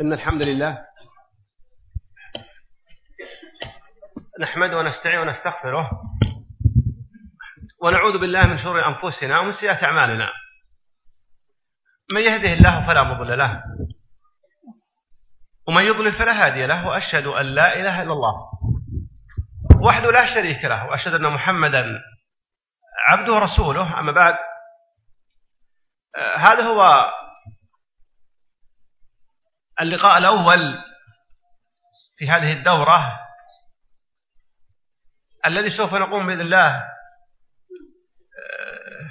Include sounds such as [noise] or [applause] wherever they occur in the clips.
إن الحمد لله نحمده ونستعين ونستغفره ونعوذ بالله من شرور أنفسنا ومن سيئات أعمالنا. من يهده الله فلا مضل له ومن يضلل فلا هادي له وأشهد أن لا إله إلا الله وحده لا شريك له وأشهد أن محمدا عبده ورسوله. أما بعد هذا هو اللقاء الأول في هذه الدورة الذي سوف نقوم بإذن الله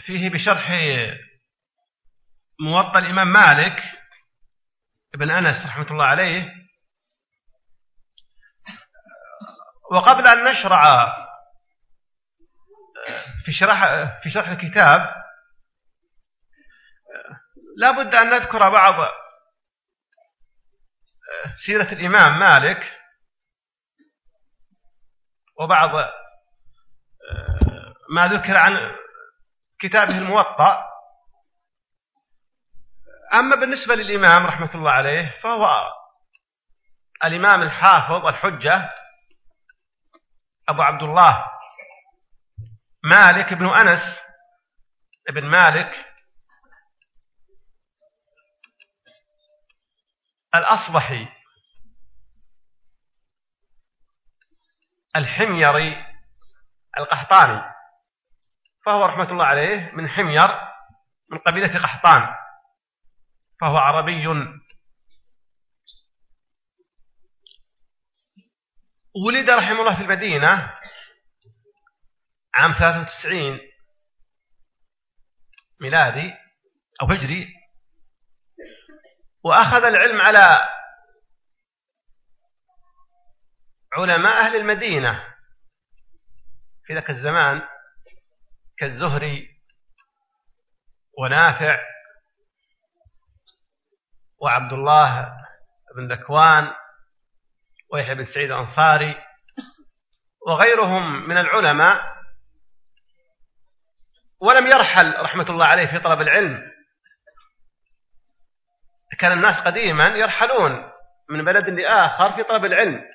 فيه بشرح موطأ الإمام مالك ابن أنس رحمة الله عليه. وقبل أن نشرع في شرح في شرح الكتاب لا بد أن نذكر بعض سيرة الإمام مالك وبعض ما ذكر عن كتابه الموطأ. أما بالنسبة للإمام رحمة الله عليه فهو الإمام الحافظ الحجة أبو عبد الله مالك بن أنس ابن مالك الأصبحي الحميري القحطاني فهو رحمة الله عليه من حمير من قبيلة قحطان فهو عربي. ولد رحمه الله في المدينة عام 93 ميلادي أو هجري وأخذ العلم على علماء أهل المدينة في ذاك الزمان كالزهري ونافع وعبد الله بن ذكوان ويحيى بن سعيد الأنصاري وغيرهم من العلماء ولم يرحل رحمة الله عليه في طلب العلم. كان الناس قديما يرحلون من بلد لآخر في طلب العلم.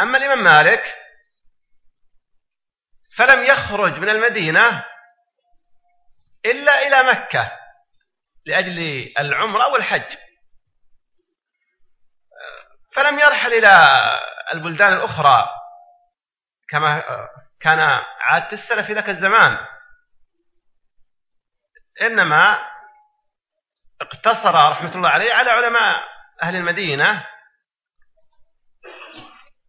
أما الإمام مالك فلم يخرج من المدينة إلا إلى مكة لأجل العمرة والحج. فلم يرحل إلى البلدان الأخرى كما كان عادة السلف في ذاك الزمان. إنما اقتصر رحمة الله عليه على علماء أهل المدينة.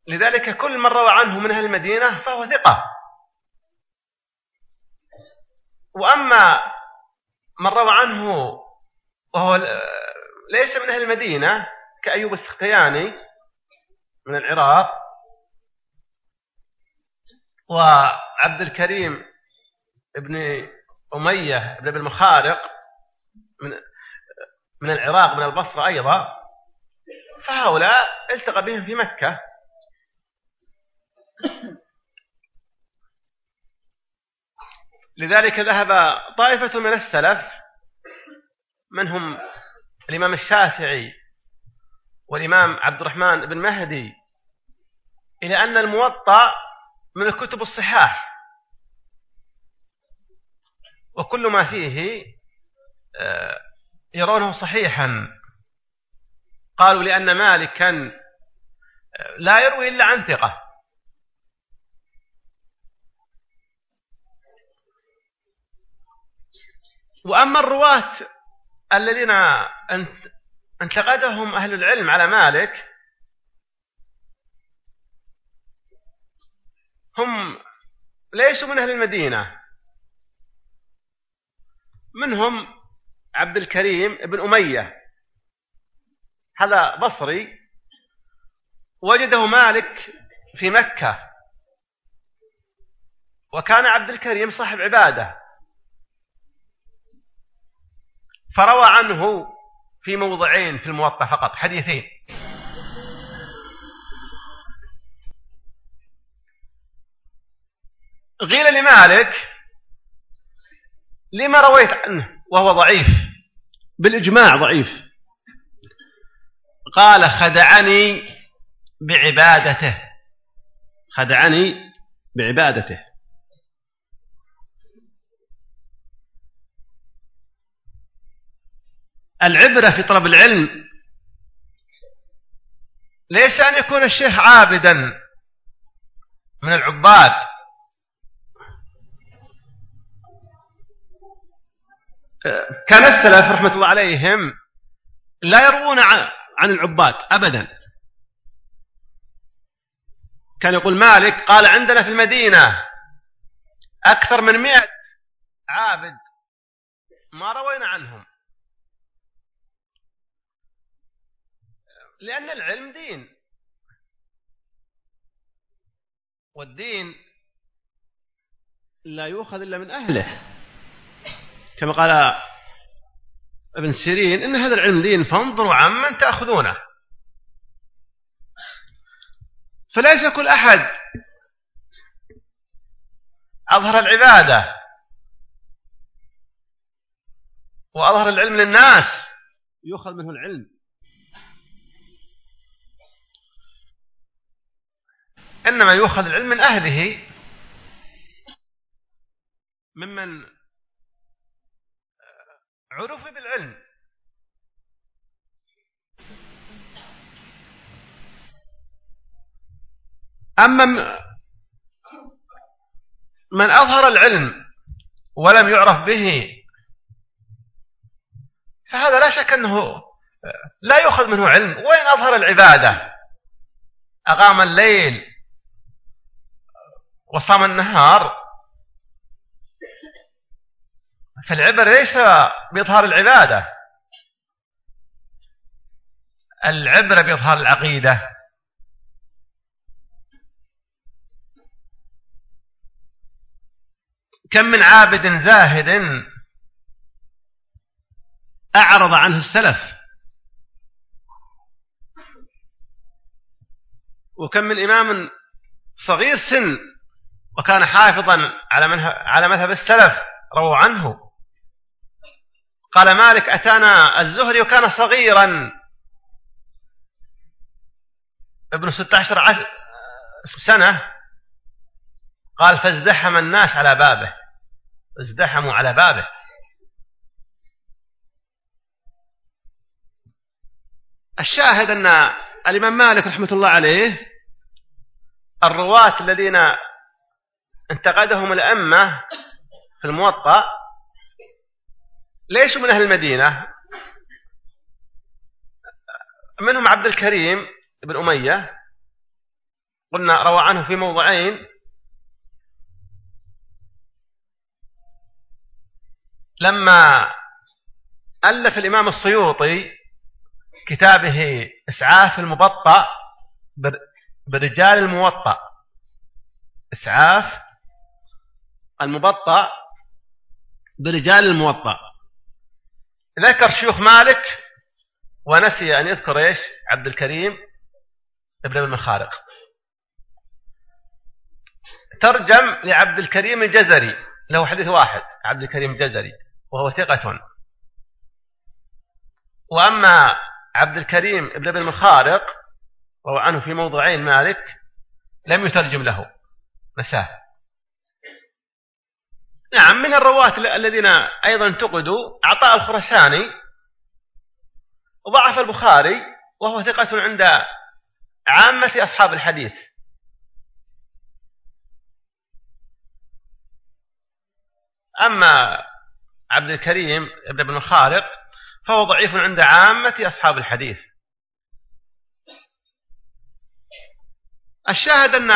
لذلك كل من روى عنه من أهل المدينة فهو ثقة. وأما من روى عنه وهو ليس من أهل المدينة كأيوب السختياني من العراق وعبد الكريم ابن أمية بن المخارق من من العراق من البصرة أيضا فهؤلاء التقى بهم في مكة. لذلك ذهب طائفة من السلف منهم الإمام الشافعي والإمام عبد الرحمن بن مهدي إلى أن الموطأ من الكتب الصحاح. وكل ما فيه آه، يرونه صحيحا. قالوا لأن مالكا لا يروي إلا عن ثقة. وأما الرواة الذين انتقدهم أهل العلم على مالك هم ليسوا من أهل المدينة. منهم عبد الكريم بن أمية. هذا بصري. وجده مالك في مكة. وكان عبد الكريم صاحب عبادة. فروى عنه في موضعين في الموطأ فقط. حديثين. قيل لمالك لما رويت عنه؟ وهو ضعيف. بالإجماع ضعيف. قال خدعني بعبادته. خدعني بعبادته. العبرة في طلب العلم ليس أن يكون الشيخ عابدا من العباد كان السلف رحمة الله عليهم لا يروون عن العباد أبدا. كان يقول مالك قال عندنا في المدينة أكثر من مئة عابد ما روينا عنهم. لأن العلم دين. والدين لا يؤخذ إلا من أهله. كما قال ابن سيرين إن هذا العلم دين فانظروا عمن تأخذونه. فليس كل أحد أظهر العبادة وأظهر العلم للناس يؤخذ منه العلم. إنما يؤخذ العلم من أهله ممن عرف بالعلم. أما من أظهر العلم ولم يعرف به فهذا لا شك أنه لا يؤخذ منه علم. وإن أظهر العبادة أقام الليل وصام النهار فالعبر ليس بإظهار العبادة. العبرة بإظهار العقيدة. كم من عابد زاهد أعرض عنه السلف. وكم من إمام صغير سن وكان حافظا على مذهب السلف رووا عنه. قال مالك أتانا الزهري وكان صغيرا. ابن ستة عشر سنة. قال فازدحم الناس على بابه. ازدحموا على بابه. الشاهد أن الإمام مالك رحمة الله عليه الرواة الذين انتقدهم الأمة في الموطأ ليسوا من أهل المدينة. منهم عبد الكريم بن أمية. قلنا روى عنه في موضعين. لما ألف الإمام السيوطي كتابه إسعاف المبطأ برجال الموطأ. إسعاف المبطأ برجال الموطأ. ذكر شيوخ مالك ونسي أن يذكر إيش؟ عبد الكريم ابن المخارق. ترجم لعبد الكريم الجزري له حديث واحد عبد الكريم الجزري وهو ثقة. وأما عبد الكريم ابن ابن المخارق وهو عنه في موضوعين مالك لم يترجم له. نساه نعم من الرواة الذين أيضا انتقدوا عطاء الخرساني ضعف البخاري وهو ثقة عند عامة أصحاب الحديث. أما عبد الكريم ابن ابن الخارق فهو ضعيف عند عامة أصحاب الحديث. الشاهد أن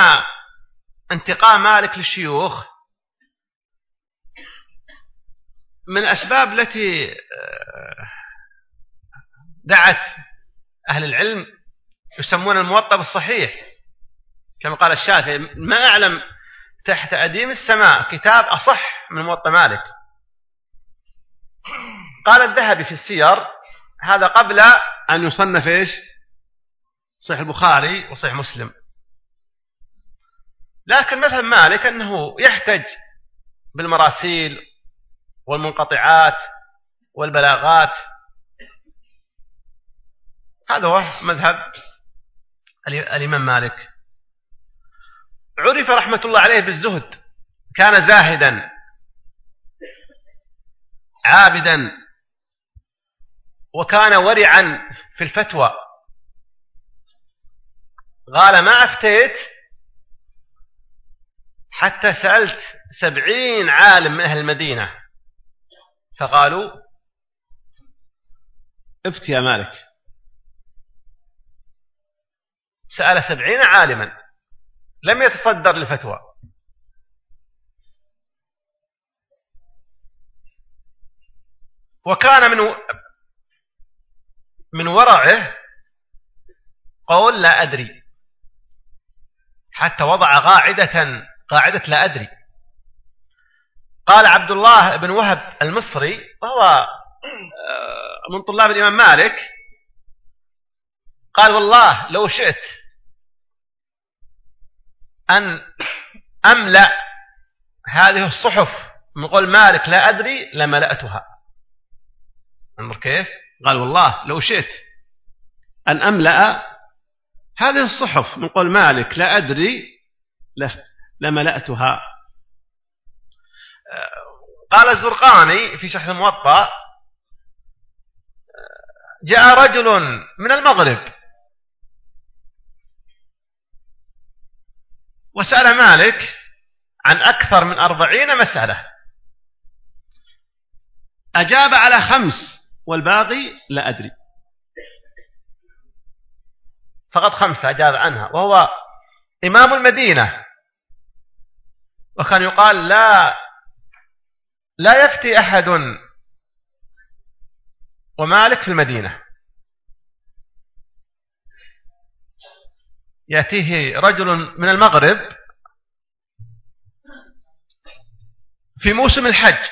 انتقاء مالك للشيوخ من الأسباب التي آه، دعت أهل العلم يسمون الموطأ بالصحيح. كما قال الشافعي ما أعلم تحت أديم السماء كتاب أصح من موطأ مالك. قال الذهبي في السير هذا قبل أن يصنف إيش؟ صحيح البخاري وصحيح مسلم. لكن مذهب مالك أنه يحتج بالمراسيل والمنقطعات والبلاغات. هذا هو مذهب الإمام مالك. عرف رحمة الله عليه بالزهد. كان زاهدا. عابدا. وكان ورعا في الفتوى. قال ما أفتيت حتى سألت سبعين عالم من أهل المدينة. فقالوا افت يا مالك. سأل سبعين عالما لم يتصدر للفتوى. وكان من من ورعه قول لا أدري حتى وضع قاعدة قاعدة لا أدري. قال عبد الله بن وهب المصري وهو آه، من طلاب الإمام مالك قال والله لو شئت أن أملأ هذه الصحف من قول مالك لا أدري لملأتها. انظر كيف. قال والله لو شئت أن أملأ هذه الصحف من قول مالك لا أدري لملأتها. قال الزرقاني في شرح الموطأ جاء رجل من المغرب وسأل مالك عن أكثر من أربعين مسألة. أجاب على خمس والباقي لا أدري. فقط خمسة أجاب عنها وهو إمام المدينة وكان يقال لا لا يفتي أحد. ومالك في المدينة. يأتيه رجل من المغرب في موسم الحج.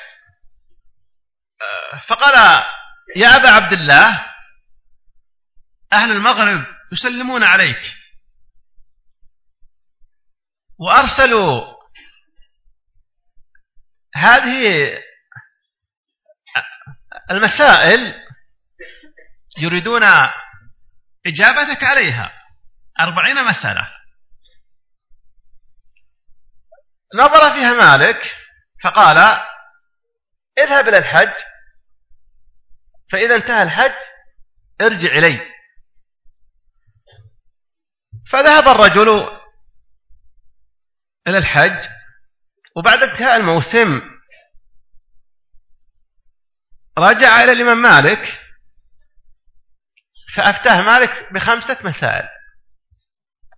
فقال يا أبا عبد الله أهل المغرب يسلمون عليك. وأرسلوا هذه المسائل يريدون إجابتك عليها. أربعين مسألة. نظر فيها مالك فقال اذهب إلى الحج فإذا انتهى الحج ارجع إلي. فذهب الرجل إلى الحج وبعد انتهاء الموسم رجع إلى الإمام مالك فأفتاه مالك بخمسة مسائل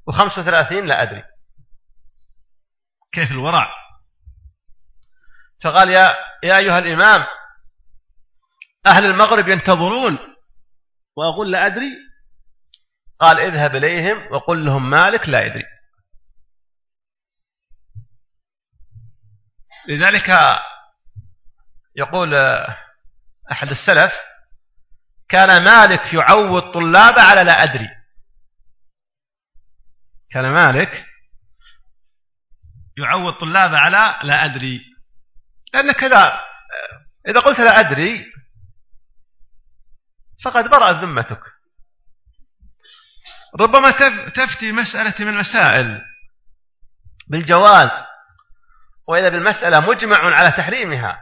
وخمسة وثلاثين لا أدري. كيف الورع؟ فقال يا, يا أيها الإمام أهل المغرب ينتظرون. وأقول لا أدري. قال اذهب إليهم وقل لهم مالك لا يدري. لذلك يقول أحد السلف كان مالك يعود طلاب على لا أدري. كان مالك يعود طلاب على لا أدري. لأنك إذا إذا قلت لا أدري فقد برأت ذمتك. ربما تفتي مسألة من المسائل. بالجواز وإذا بالمسألة مجمع على تحريمها.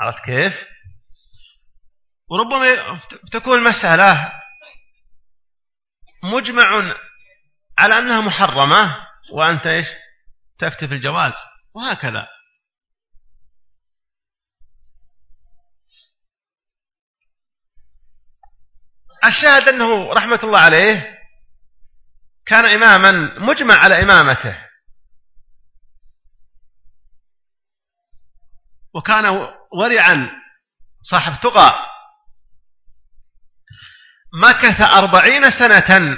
عرفت كيف؟ وربما تكون المسألة مجمع على أنها محرمة وأنت إيش؟ تفتي في الجواز وهكذا. الشاهد أنه رحمة الله عليه كان إماما مجمع على إمامته. وكان ورعا صاحب تقى مكث أربعين سنة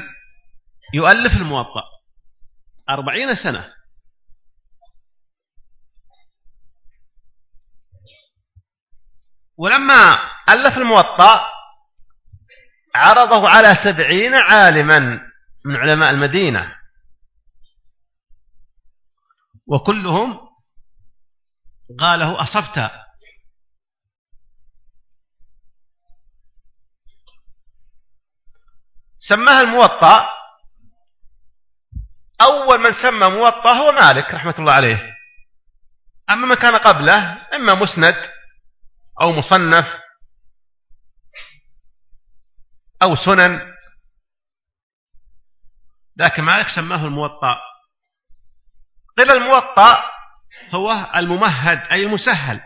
يؤلف الموطأ. أربعين سنة. ولما ألف الموطأ عرضه على سبعين عالما من علماء المدينة. وكلهم قاله أصبت. سماها الموطأ. أول من سمى موطأ هو مالك رحمة الله عليه. أما من كان قبله إما مسند أو مصنف أو سنن. لكن مالك سماه الموطأ. قيل الموطأ هو الممهد أي المسهل.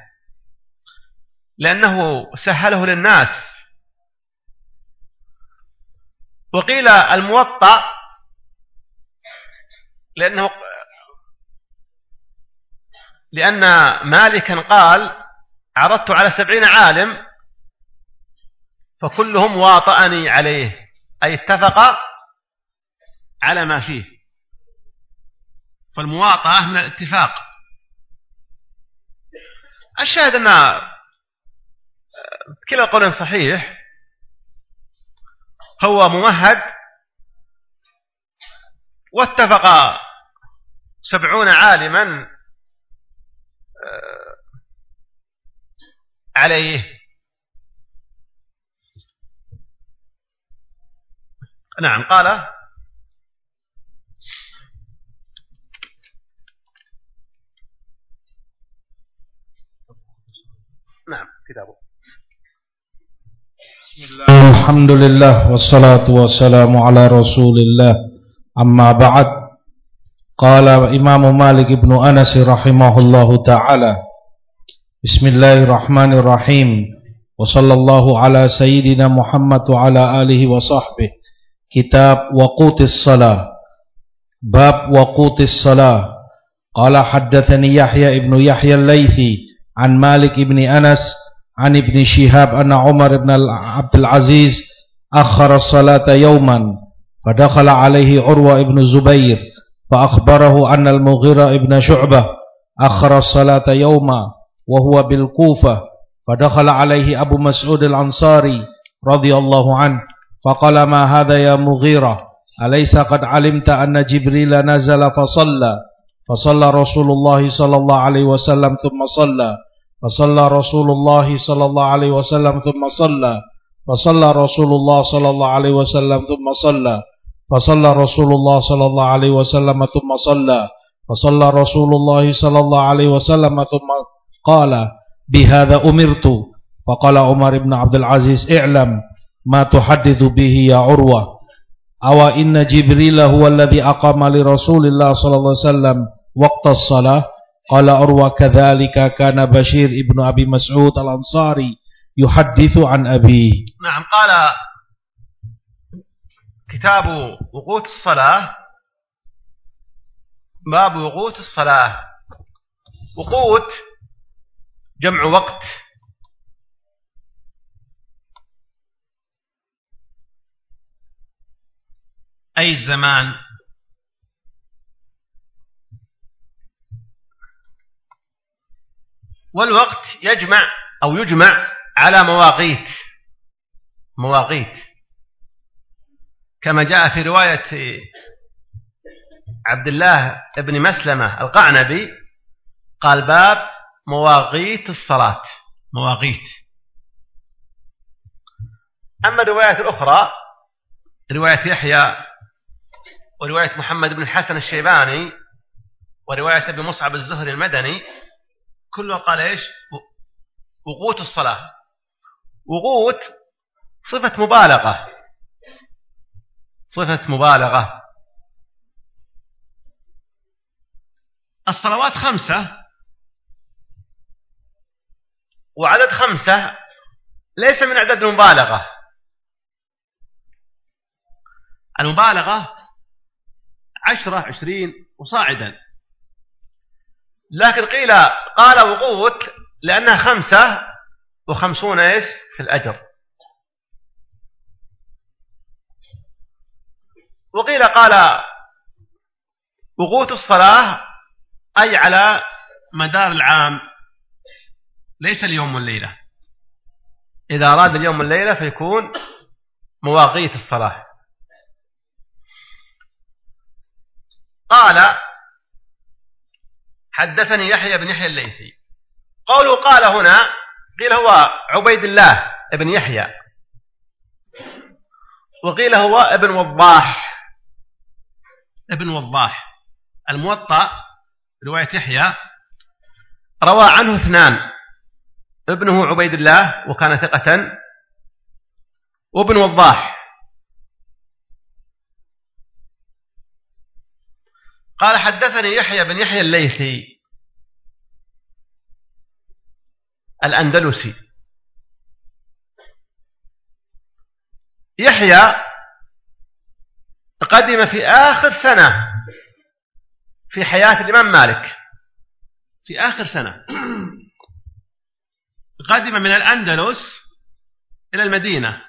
لأنه سهله للناس. وقيل الموطأ لأنه لأن مالكا قال عرضت على سبعين عالم فكلهم واطأني عليه. أي اتفق على ما فيه. فالمواطأة من الاتفاق. الشاهد أن كلا قول صحيح هو ممهد واتفق سبعون عالما آه، عليه. نعم قال نعم كتابه. الحمد لله والصلاة والسلام على رسول الله. أما بعد قال إمام مالك بن أنس رحمه الله تعالى بسم الله الرحمن الرحيم. وصلى الله على سيدنا محمد وعلى آله وصحبه. كتاب وقوت الصلاة. باب وقوت الصلاة. قال حدثني يحيى ابن يحيى الليثي عن مالك بن أنس عن ابن شهاب أن عمر بن عبد العزيز أخر الصلاة يوما فدخل عليه عروة بن الزبير فأخبره أن المغيرة بن شعبة أخر الصلاة يوما وهو بالكوفة فدخل عليه أبو مسعود الأنصاري رضي الله عنه فقال ما هذا يا مغيرة؟ أليس قد علمت أن جبريل نزل فصلى؟ فصلى رسول الله صلى الله عليه وسلم ثم صلى. فصلى رسول الله صلى الله عليه وسلم ثم صلى. فصلى رسول الله صلى الله عليه وسلم ثم صلى. فصلى رسول الله صلى الله عليه وسلم ثم صلى. فصلى رسول الله صلى الله عليه وسلم ثم قال بهذا أمرت. فقال عمر بن عبد العزيز اعلم ما تحدث به يا عروة. أو إن جبريل هو الذي أقام لرسول الله صلى الله عليه وسلم وقت الصلاة؟ قال أروى كذلك كان بشير ابن أبي مسعود الأنصاري يحدث عن أبيه. نعم قال كتاب وقوت الصلاة باب وقوت الصلاة. وقوت جمع وقت. أي الزمان؟ والوقت يجمع أو يجمع على مواقيت. مواقيت. كما جاء في رواية عبد الله بن مسلمة القعنبي قال باب مواقيت الصلاة. مواقيت. أما الروايات الأخرى رواية يحيى ورواية محمد بن الحسن الشيباني ورواية ابن مصعب الزهري المدني كلها قال إيش؟ وقوت الصلاة. وقوت صفة مبالغة. صفة مبالغة. الصلوات خمسة. وعدد خمسة ليس من عدد المبالغة. المبالغة عشرة عشرين وصاعدا. لكن قيل قال وقوت لأنها خمسة وخمسون إيش؟ في الأجر. وقيل قال وقوت الصلاة أي على مدار العام. ليس اليوم والليلة. إذا أراد اليوم والليلة فيكون مواقيت الصلاة. قال حدثني يحيى بن يحيى الليثي. قوله قال هنا قيل هو عبيد الله بن يحيى. وقيل هو ابن وضاح. ابن وضاح. الموطأ رواية يحيى. روى عنه اثنان. ابنه عبيد الله وكان ثقة. وابن وضاح. قال حدثني يحيى بن يحيى الليثي الأندلسي. يحيى قدم في آخر سنة في حياة الإمام مالك. في آخر سنة. قدم من الأندلس إلى المدينة.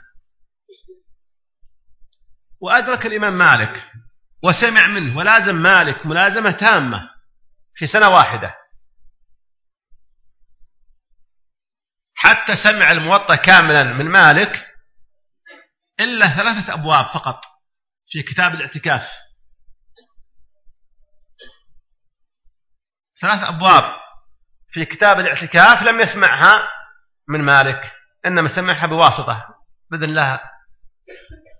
وأدرك الإمام مالك. وسمع منه ولازم مالك ملازمة تامة في سنة واحدة. حتى سمع الموطأ كاملا من مالك إلا ثلاثة أبواب فقط في كتاب الاعتكاف. ثلاث أبواب في كتاب الاعتكاف لم يسمعها من مالك إنما سمعها بواسطة بإذن الله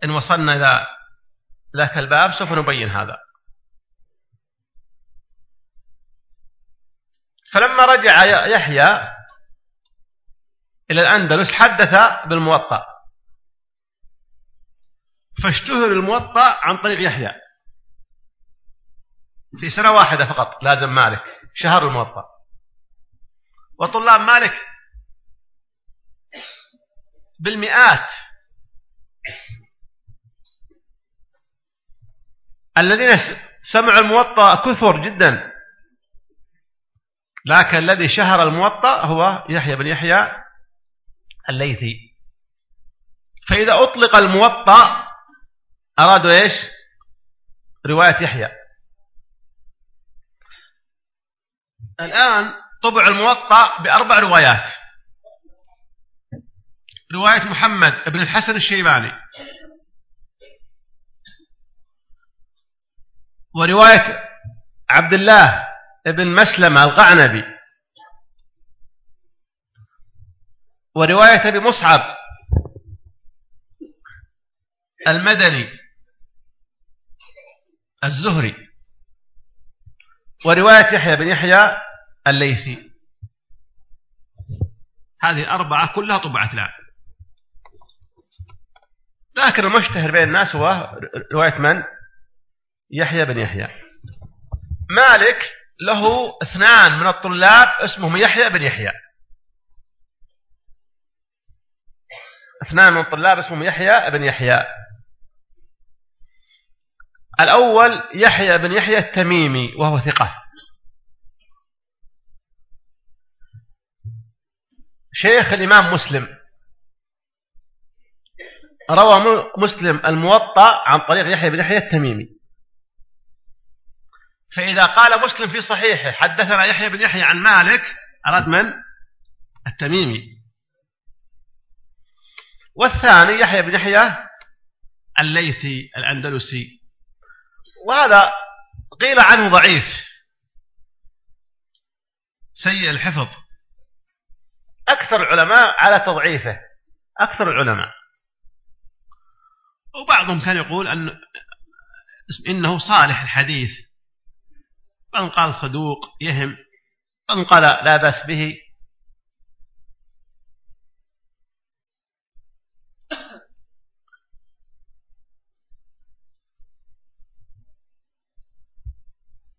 إن وصلنا إلى ذاك الباب سوف نبين هذا. فلما رجع يحيى إلى الأندلس حدث بالموطأ. فاشتهر الموطأ عن طريق يحيى. في سنة واحدة فقط لازم مالك. شهر الموطأ. وطلاب مالك بالمئات الذين سمعوا الموطأ كثر جدا. لكن الذي شهر الموطأ هو يحيى بن يحيى الليثي. فإذا أطلق الموطأ أرادوا إيش؟ رواية يحيى. الآن طبع الموطأ بأربع روايات. رواية محمد بن الحسن الشيباني. ورواية عبد الله بن مسلم القعنبي ورواية أبي مصعب المدني الزهري. ورواية يحيى بن يحيى الليثي. هذه الأربعة كلها طبعت الآن. لكن المشتهر بين الناس هو رواية من؟ يحيى بن يحيى. مالك له اثنان من الطلاب اسمهم يحيى بن يحيى. اثنان من الطلاب اسمهم يحيى بن يحيى. الأول يحيى بن يحيى التميمي وهو ثقة. شيخ الإمام مسلم. روى مسلم الموطأ عن طريق يحيى بن يحيى التميمي. فإذا قال مسلم في صحيحه حدثنا يحيى بن يحيى عن مالك أراد من؟ التميمي. والثاني يحيى بن يحيى الليثي الأندلسي. وهذا قيل عنه ضعيف. سيء الحفظ. أكثر العلماء على تضعيفه. أكثر العلماء. وبعضهم كان يقول أن إنه صالح الحديث. من قال صدوق يهم. من قال لا بأس به.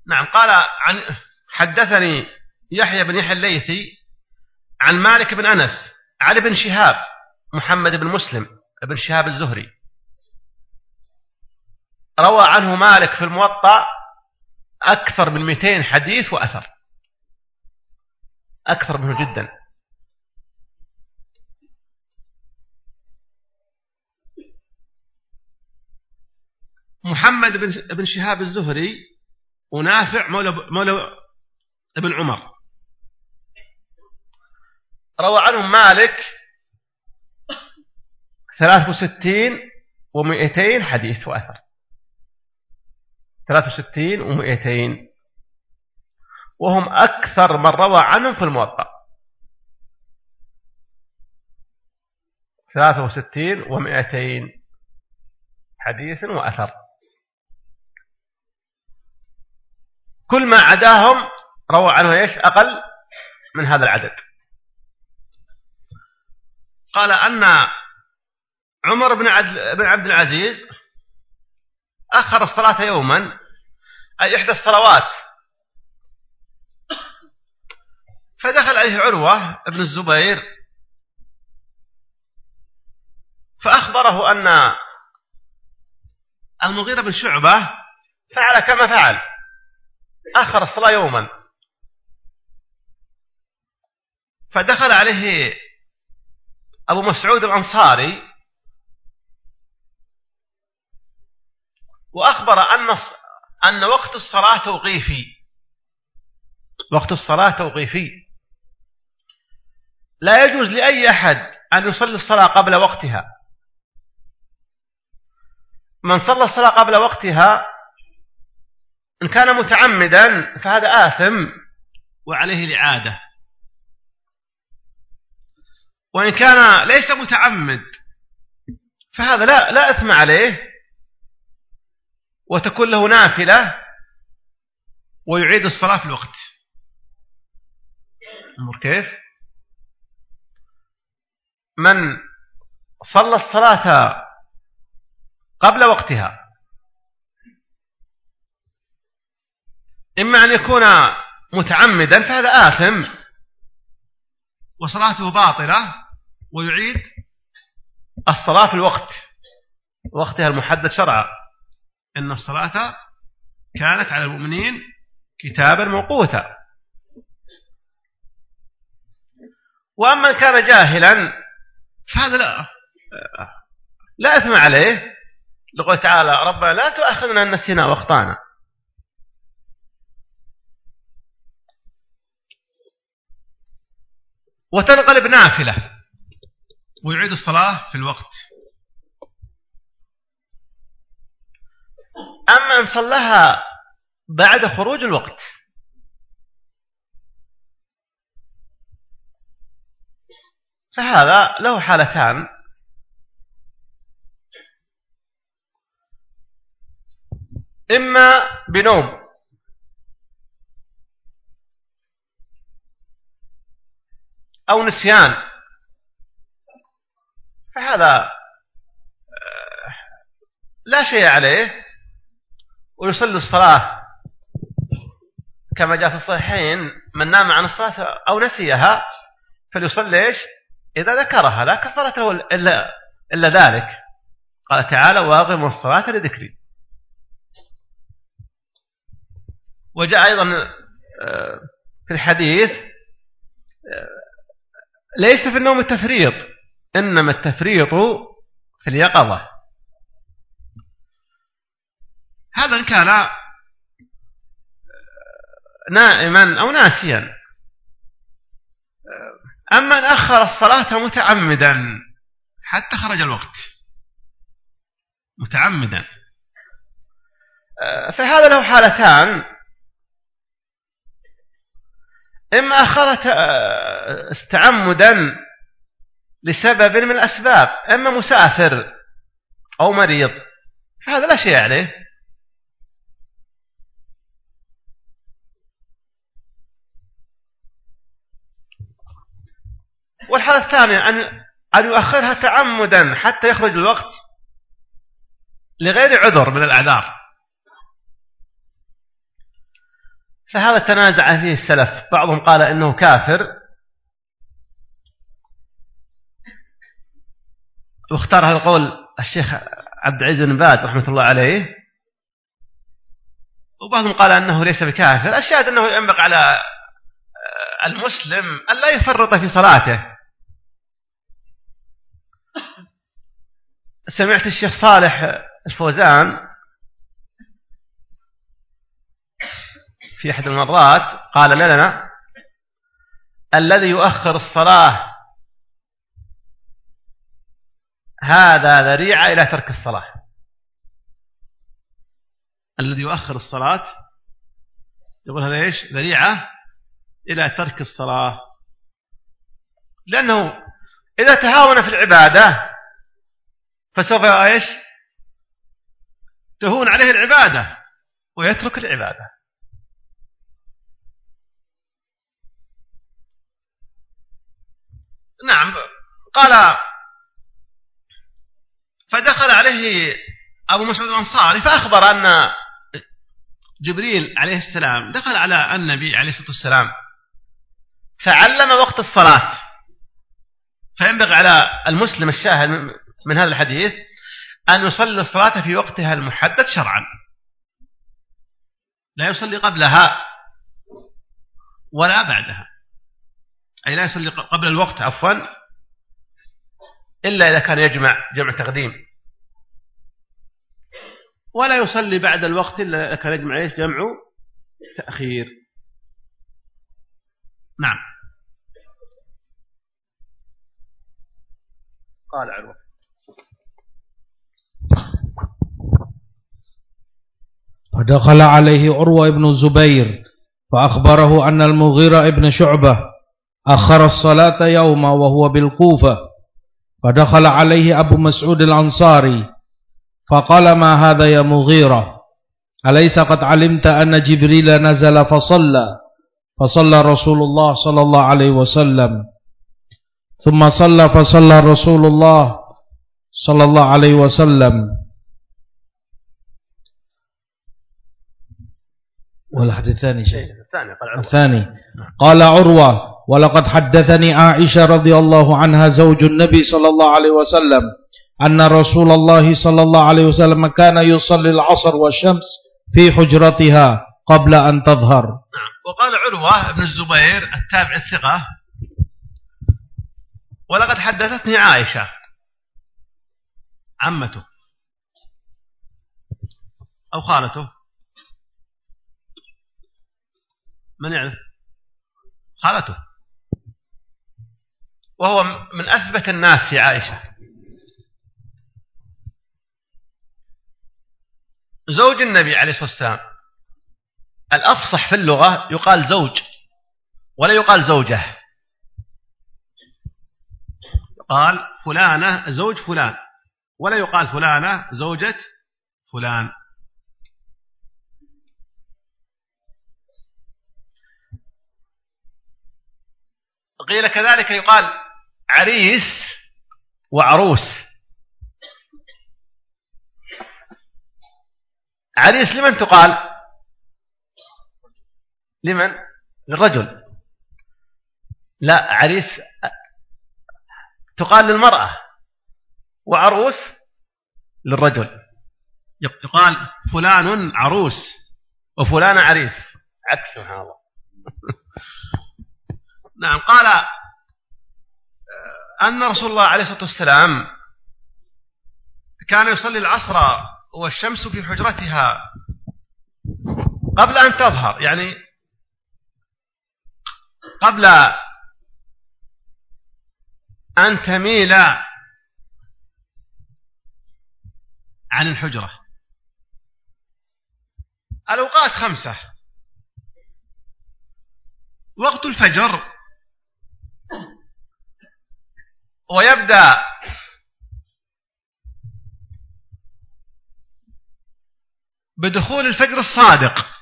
نعم قال عن حدثني يحيى بن يحيى الليثي عن مالك بن أنس علي بن شهاب محمد بن مسلم بن شهاب الزهري. روى عنه مالك في الموطأ أكثر من 200 حديث وأثر. أكثر منه جدا. محمد بن شهاب الزهري ونافع مولى مولى ابن عمر. روى عنهم مالك 63 و200 حديث وأثر. 63 و200 وهم أكثر من روى عنهم في الموطأ. 63 و200 حديث وأثر. كل ما عداهم روى عنه إيش؟ أقل من هذا العدد. قال أن عمر بن عبد العزيز أخر الصلاة يوما أي إحدى الصلوات. فدخل عليه عروة بن الزبير فأخبره أن المغيرة بن شعبة فعل كما فعل. أخر الصلاة يوما. فدخل عليه أبو مسعود الأنصاري وأخبر أن أن وقت الصلاة توقيفي. وقت الصلاة توقيفي. لا يجوز لأي أحد أن يصلي الصلاة قبل وقتها. من صلى الصلاة قبل وقتها إن كان متعمدا فهذا آثم وعليه الإعادة. وإن كان ليس متعمد فهذا لا لا إثم عليه. وتكون له نافلة ويعيد الصلاة في الوقت. أمر كيف؟ من صلى الصلاة قبل وقتها إما أن يكون متعمدا فهذا آثم وصلاته باطلة ويعيد الصلاة في الوقت وقتها المحدد شرعا. إن الصلاة كانت على المؤمنين كتابا موقوتا. وأما كان جاهلا فهذا لا لا إثم عليه. لقول تعالى ربنا لا تؤاخذنا أن نسينا واخطانا وتنقلب نافلة ويعيد الصلاة في الوقت. أما إن صلها بعد خروج الوقت. فهذا له حالتان. إما بنوم. أو نسيان. فهذا آه، لا شيء عليه. ويصلي الصلاة كما جاء في الصحيحين من نام عن الصلاة أو نسيها فليصلي إيش؟ إذا ذكرها لا كفرته إلا, إلا ذلك. قال تعالى واغموا الصلاة لذكري. وجاء أيضا آه، في الحديث آه، ليس في النوم التفريط إنما التفريط في اليقظة. هذا إن كان نائما أو ناسيا. أما أن أخر الصلاة متعمدا حتى خرج الوقت. متعمدا. فهذا له حالتان. إما أخرت تعمدا لسبب من الأسباب إما مسافر أو مريض. فهذا لا شيء عليه. والحالة الثانية أن أن يؤخرها تعمدا حتى يخرج الوقت لغير عذر من الأعذار. فهذا تنازع فيه السلف. بعضهم قال إنه كافر. واختار هذا القول الشيخ عبد العزيز بن باز رحمة الله عليه. وبعضهم قال أنه ليس بكافر. الشاهد أنه ينبغي على المسلم أن لا يفرط في صلاته. سمعت الشيخ صالح الفوزان في أحد المرات قال لنا؟ الذي يؤخر الصلاة هذا ذريعة إلى ترك الصلاة. الذي يؤخر الصلاة يقول هذا إيش؟ ذريعة إلى ترك الصلاة. لأنه إذا تهاون في العبادة فسوف إيش؟ تهون عليه العبادة ويترك العبادة. نعم. قال فدخل عليه أبو مسعود الأنصاري فأخبر أن جبريل عليه السلام دخل على النبي عليه الصلاة والسلام فعلم وقت الصلاة. فينبغي على المسلم الشاهد من هذا الحديث أن يصلي الصلاة في وقتها المحدد شرعا. لا يصلي قبلها ولا بعدها. أي لا يصلي قبل الوقت عفوا إلا إذا كان يجمع جمع تقديم. ولا يصلي بعد الوقت إلا إذا كان يجمع إيش؟ جمع تأخير. نعم. قال عروة. فدخل عليه عروة بن الزبير فأخبره أن المغيرة ابن شعبة أخر الصلاة يوما وهو بالكوفة فدخل عليه أبو مسعود الأنصاري فقال ما هذا يا مغيرة؟ أليس قد علمت أن جبريل نزل فصلى؟ فصلى رسول الله صلى الله عليه وسلم. ثم صلى فصلى رسول الله صلى الله عليه وسلم. والحديث الثاني شيء؟ الثاني قال الثاني. قال عروة ولقد حدثني عائشة رضي الله عنها زوج النبي صلى الله عليه وسلم أن رسول الله صلى الله عليه وسلم كان يصلي العصر والشمس في حجرتها قبل أن تظهر. نعم. وقال عروة بن الزبير التابع الثقة ولقد حدثتني عائشة عمته أو خالته. من يعرف خالته. وهو من أثبت الناس في عائشة. زوج النبي عليه الصلاة والسلام. الأفصح في اللغة يقال زوج ولا يقال زوجة. يقال فلانة زوج فلان ولا يقال فلانة زوجة فلان. قيل كذلك يقال عريس وعروس. عريس لمن تقال؟ لمن؟ للرجل. لا عريس تقال للمرأة وعروس للرجل. يقال فلان عروس. وفلان عريس. عكس سبحان الله [laughs] نعم قال آه، أن رسول الله عليه الصلاة والسلام كان يصلي العصر والشمس في حجرتها قبل أن تظهر يعني قبل أن تميل عن الحجرة. الأوقات خمسة. وقت الفجر ويبدأ. بدخول الفجر الصادق.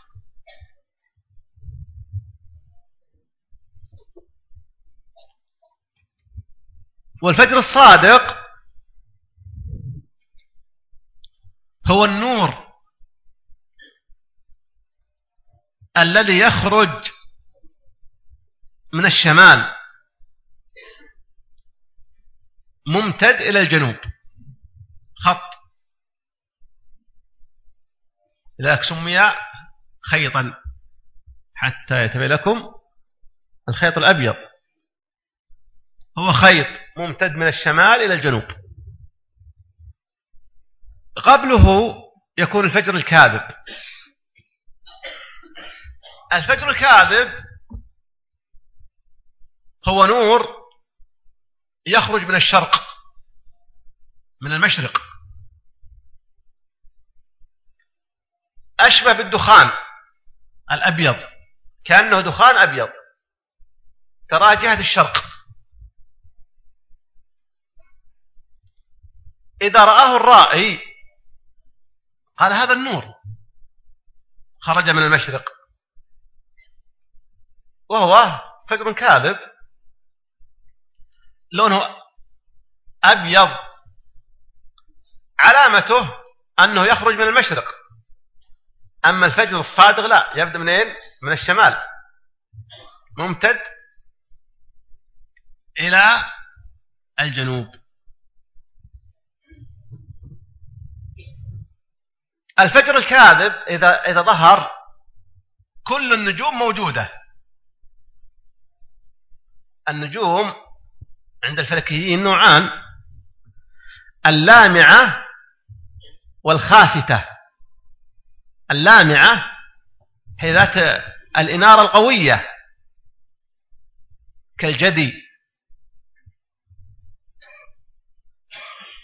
والفجر الصادق هو النور الذي يخرج من الشمال. ممتد إلى الجنوب. خط. لذلك سمي خيطا. حتى يتبين لكم الخيط الأبيض. هو خيط ممتد من الشمال إلى الجنوب. قبله يكون الفجر الكاذب. الفجر الكاذب هو نور يخرج من الشرق من المشرق. أشبه بالدخان الأبيض كأنه دخان أبيض. تراه جهة الشرق. إذا رآه الرائي قال هذا النور خرج من المشرق. وهو فجر كاذب. لونه أبيض. علامته أنه يخرج من المشرق. أما الفجر الصادق لا يبدأ منين من الشمال. ممتد إلى الجنوب. الفجر الكاذب إذا إذا ظهر كل النجوم موجودة. النجوم عند الفلكيين نوعان. اللامعة والخافتة. اللامعة هي ذات الإنارة القوية كالجدي.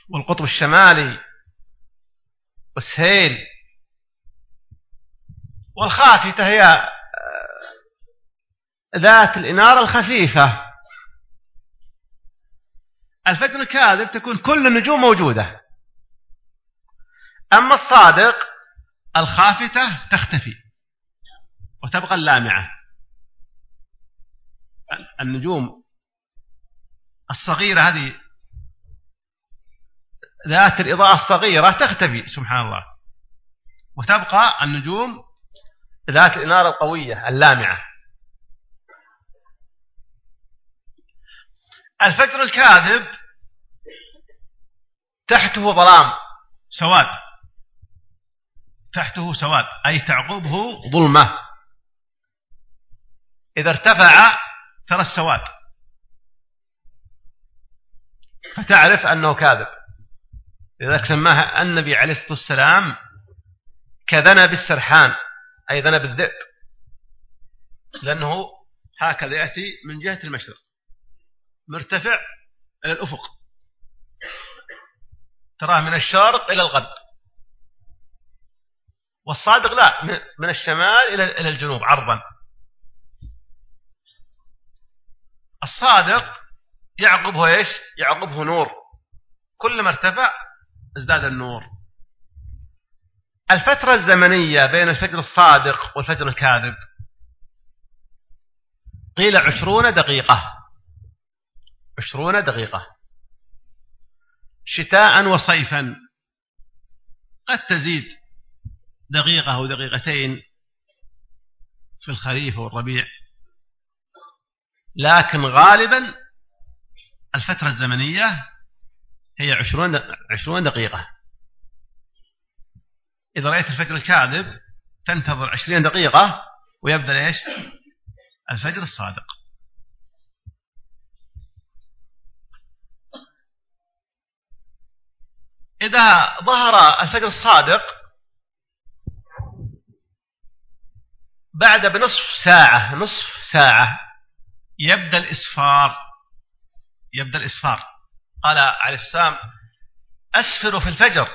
والقطب الشمالي. والسيل والخافتة هي ذات الإنارة الخفيفة. الفجر الكاذب تكون كل النجوم موجودة. أما الصادق الخافتة تختفي وتبقى اللامعة. النجوم الصغيرة هذه ذات الإضاءة الصغيرة تختفي سبحان الله. وتبقى النجوم ذات الإنارة القوية اللامعة. الفجر الكاذب تحته ظلام. سواد. تحته سواد. أي تعقبه ظلمة. إذا ارتفع ترى السواد. فتعرف أنه كاذب. لذلك سماها النبي عليه الصلاة والسلام كذنب السرحان أي ذنب الذئب. لأنه هكذا يأتي من جهة المشرق. مرتفع إلى الأفق. تراه من الشرق إلى الغرب. والصادق لا من الشمال إلى الجنوب عرضا. الصادق يعقبه إيش؟ يعقبه نور. كلما ارتفع ازداد النور. الفترة الزمنية بين الفجر الصادق والفجر الكاذب. قيل عشرون دقيقة. عشرون دقيقة. شتاء وصيفا. قد تزيد دقيقة أو دقيقتين في الخريف والربيع لكن غالبا الفترة الزمنية هي عشرون, عشرون دقيقة. إذا رأيت الفجر الكاذب تنتظر عشرين دقيقة ويبدأ إيش؟ الفجر الصادق. إذا ظهر الفجر الصادق بعد بنصف ساعة نصف ساعة يبدأ الإسفار يبدأ الإسفار. قال عليه السلام أسفروا في الفجر.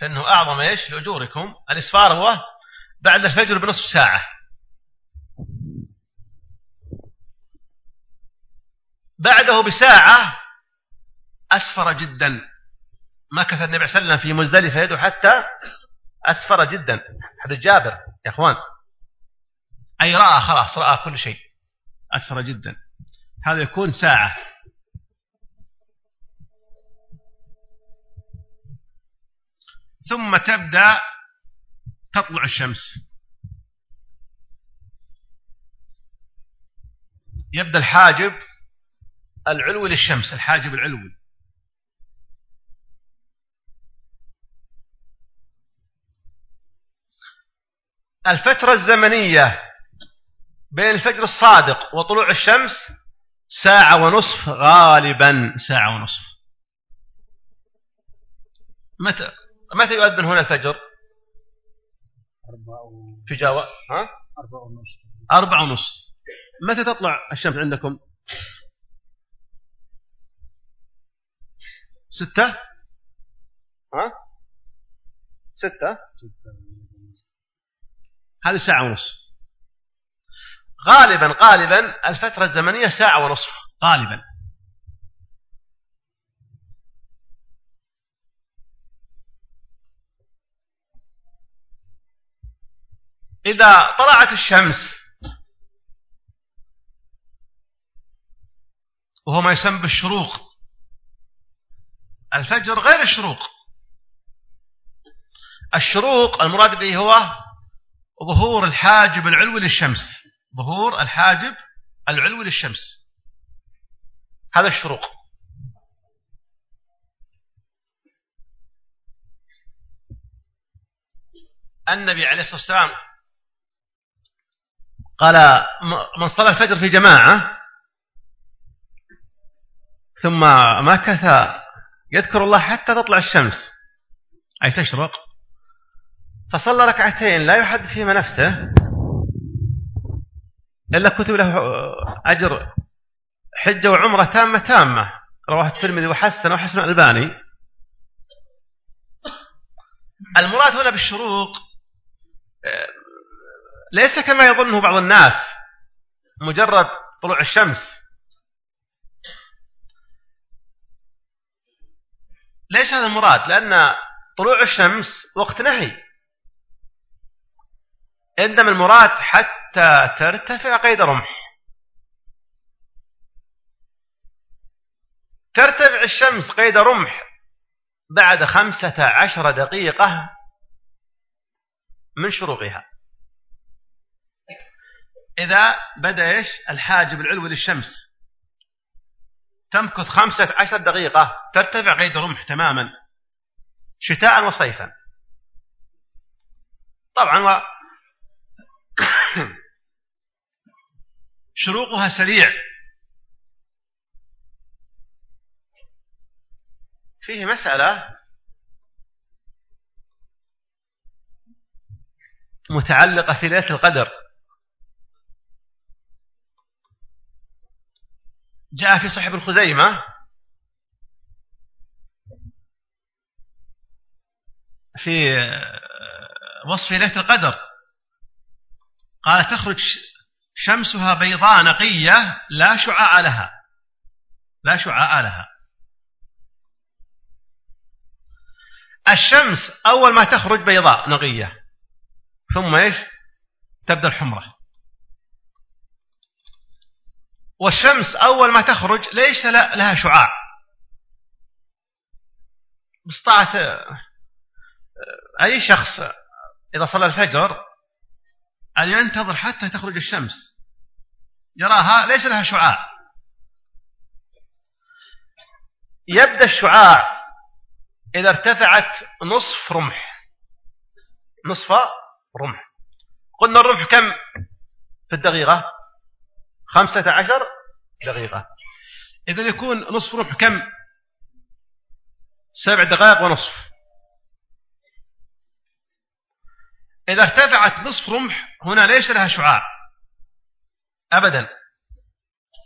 فإنه أعظم إيش؟ لأجوركم. الإسفار هو بعد الفجر بنصف ساعة. بعده بساعة أسفر جدا. مكث النبي صلى الله عليه وسلم في مزدلفة يده حتى أسفر جدا. حديث جابر يا أخوان. أي رأى خلاص رأى كل شيء. أسفر جدا. هذا يكون ساعة. ثم تبدأ تطلع الشمس. يبدأ الحاجب العلوي للشمس الحاجب العلوي. الفترة الزمنية بين الفجر الصادق وطلوع الشمس ساعة ونصف غالبا ساعة ونصف. متى؟ متى يؤذن هنا الفجر؟ في جاوة ها؟ أربعة ونصف. أربعة ونصف. متى تطلع الشمس عندكم؟ ستة؟ ها؟ ستة. هذه ساعة ونصف. غالبا غالبا الفترة الزمنية ساعة ونصف. غالبا. إذا طلعت الشمس وهو ما يسمى بالشروق الفجر غير الشروق. الشروق المراد به هو ظهور الحاجب العلوي للشمس. ظهور الحاجب العلوي للشمس. هذا الشروق. النبي عليه الصلاة والسلام قال من صلى الفجر في جماعة ثم مكث يذكر الله حتى تطلع الشمس. أي تشرق. فصلى ركعتين لا يحدث فيهما نفسه إلا كتب له أجر حجة وعمرة تامة تامة. رواه الترمذي وحسن وحسن الألباني. المراد هنا بالشروق ليس كما يظنه بعض الناس مجرد طلوع الشمس. ليس هذا المراد لأن طلوع الشمس وقت نهي. عندما المراد حتى ترتفع قيد رمح ترتفع الشمس قيد رمح بعد خمسة عشر دقيقة من شروقها. إذا بدأ إيش؟ الحاجب العلوي للشمس. تمكث خمسة عشر دقيقة ترتفع قيد رمح تماما شتاء وصيفا. طبعا. [coughs] شروقها سريع. فيه مسألة. متعلقة في ليلة القدر. جاء في صحيح الخزيمة. في وصف ليلة القدر. قال تخرج شمسها بيضاء نقية لا شعاع لها. لا شعاع لها. الشمس أول ما تخرج بيضاء نقية. ثم إيش؟ تبدأ الحمرة. والشمس أول ما تخرج ليس لها شعاع. باستطاعة أي شخص إذا صلى الفجر أن ينتظر حتى تخرج الشمس. يراها ليس لها شعاع. يبدأ الشعاع إذا ارتفعت نصف رمح. نصف رمح. قلنا الرمح كم في الدقيقة؟ خمسة عشر دقيقة. إذا يكون نصف رمح كم؟ سبع دقائق ونصف. إذا ارتفعت نصف رمح هنا ليس لها شعاع؟ أبدا.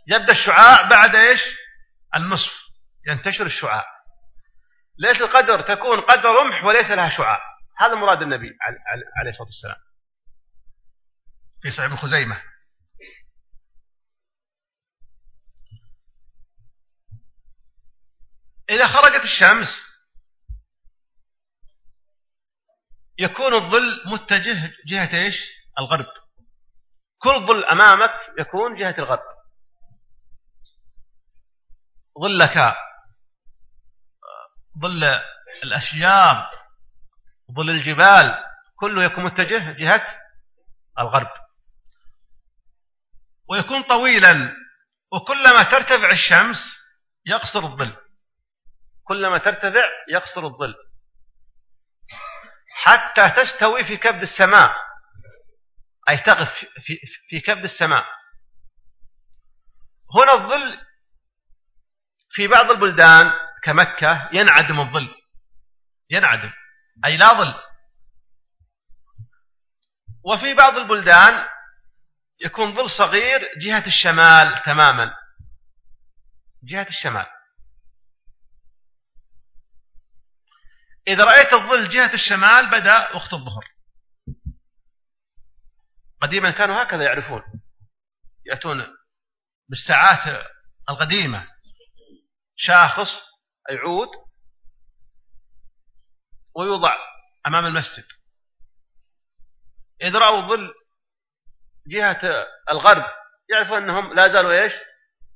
يبدأ الشعاع بعد إيش؟ النصف. ينتشر الشعاع. ليس القدر؟ تكون قدر رمح وليس لها شعاع. هذا مراد النبي عليه الصلاة والسلام. في صحيح الخزيمة إذا خرجت الشمس يكون الظل متجه جهة إيش؟ الغرب. كل ظل أمامك يكون جهة الغرب. ظلك ظل الأشجار ظل الجبال كله يكون متجه جهة الغرب. ويكون طويلا وكلما ترتفع الشمس يقصر الظل. كلما ترتفع يقصر الظل. حتى تستوي في كبد السماء. أي تقف في, في كبد السماء. هنا الظل في بعض البلدان كمكة ينعدم الظل. ينعدم. أي لا ظل. وفي بعض البلدان يكون ظل صغير جهة الشمال تماما. جهة الشمال. إذا رأيت الظل جهة الشمال بدأ وقت الظهر. قديما كانوا هكذا يعرفون. يأتون بالساعات القديمة. شاخص أي عود ويوضع أمام المسجد. إذا رأوا ظل جهة الغرب يعرفوا أنهم لا زالوا إيش؟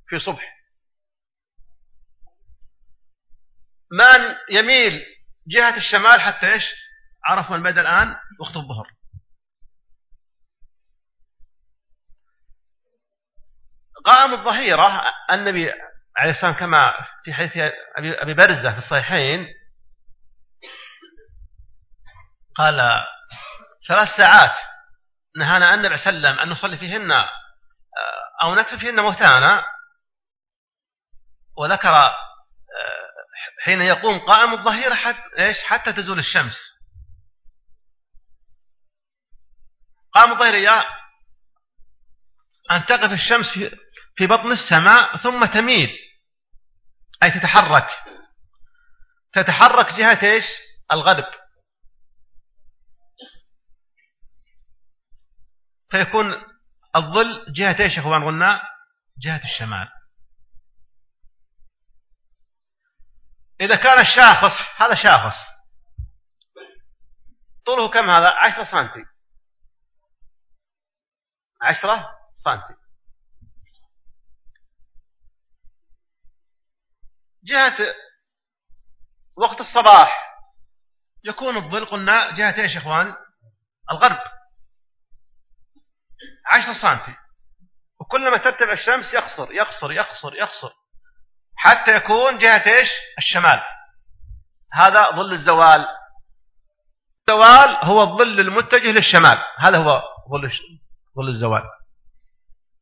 في صبح. من يميل جهة الشمال حتى إيش؟ عرفوا أن بدأ الآن وقت الظهر. قام الظهيرة النبي عليه السلام كما في حديث أبي برزة في الصحيحين قال ثلاث ساعات نهانا النبي عليه وسلم أن نصلي فيهن آه، أو نكتب فيهن موتانا وذكر حين يقوم قائم الظهيرة حتى, إيش؟ حتى تزول الشمس. قام الظهيرة أن تقف الشمس في, في بطن السماء ثم تميل. أي تتحرك. تتحرك جهة إيش؟ الغرب فيكون الظل جهة إيش يا أخوان؟ قلنا جهة الشمال. إذا كان الشاخص هذا شاخص. طوله كم هذا؟ عشرة سنتي. عشرة سنتي. جهة وقت الصباح. يكون الظل قلنا جهة إيش يا إخوان؟ الغرب. عشر سنتي. وكلما ترتفع الشمس يقصر يقصر يقصر يقصر. حتى يكون جهة إيش؟ الشمال. هذا ظل الزوال. الزوال هو الظل المتجه للشمال. هذا هو ظل ظل الزوال.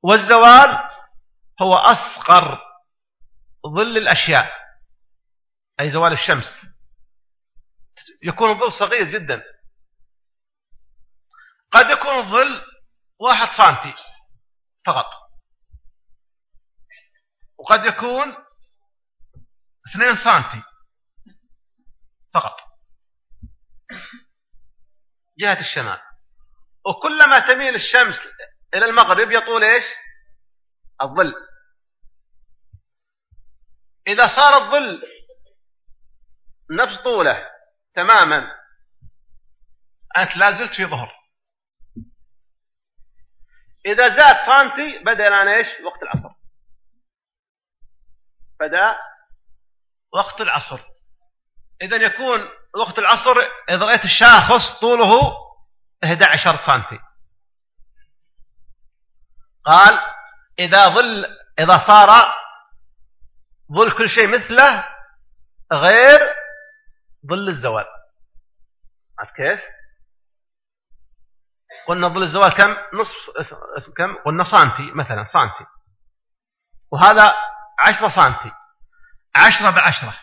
والزوال هو أصغر ظل الأشياء أي زوال الشمس. يكون الظل صغير جدا. قد يكون الظل واحد سنتي فقط. وقد يكون اثنين سنتي. فقط. جهة الشمال. وكلما تميل الشمس إلى المغرب يطول إيش؟ الظل. إذا صار الظل نفس طوله تماما أنت لا زلت في ظهر. إذا زاد سنتي بدأ الآن إيش؟ وقت العصر. بدأ وقت العصر. إذا يكون وقت العصر إذا رأيت الشاخص طوله 11 سنتي. قال إذا ظل إذا صار ظل كل شيء مثله غير ظل الزوال. عرفت كيف؟ قلنا ظل الزوال كم؟ نصف كم؟ قلنا سانتي مثلا سانتي وهذا عشرة سانتي عشرة بعشرة.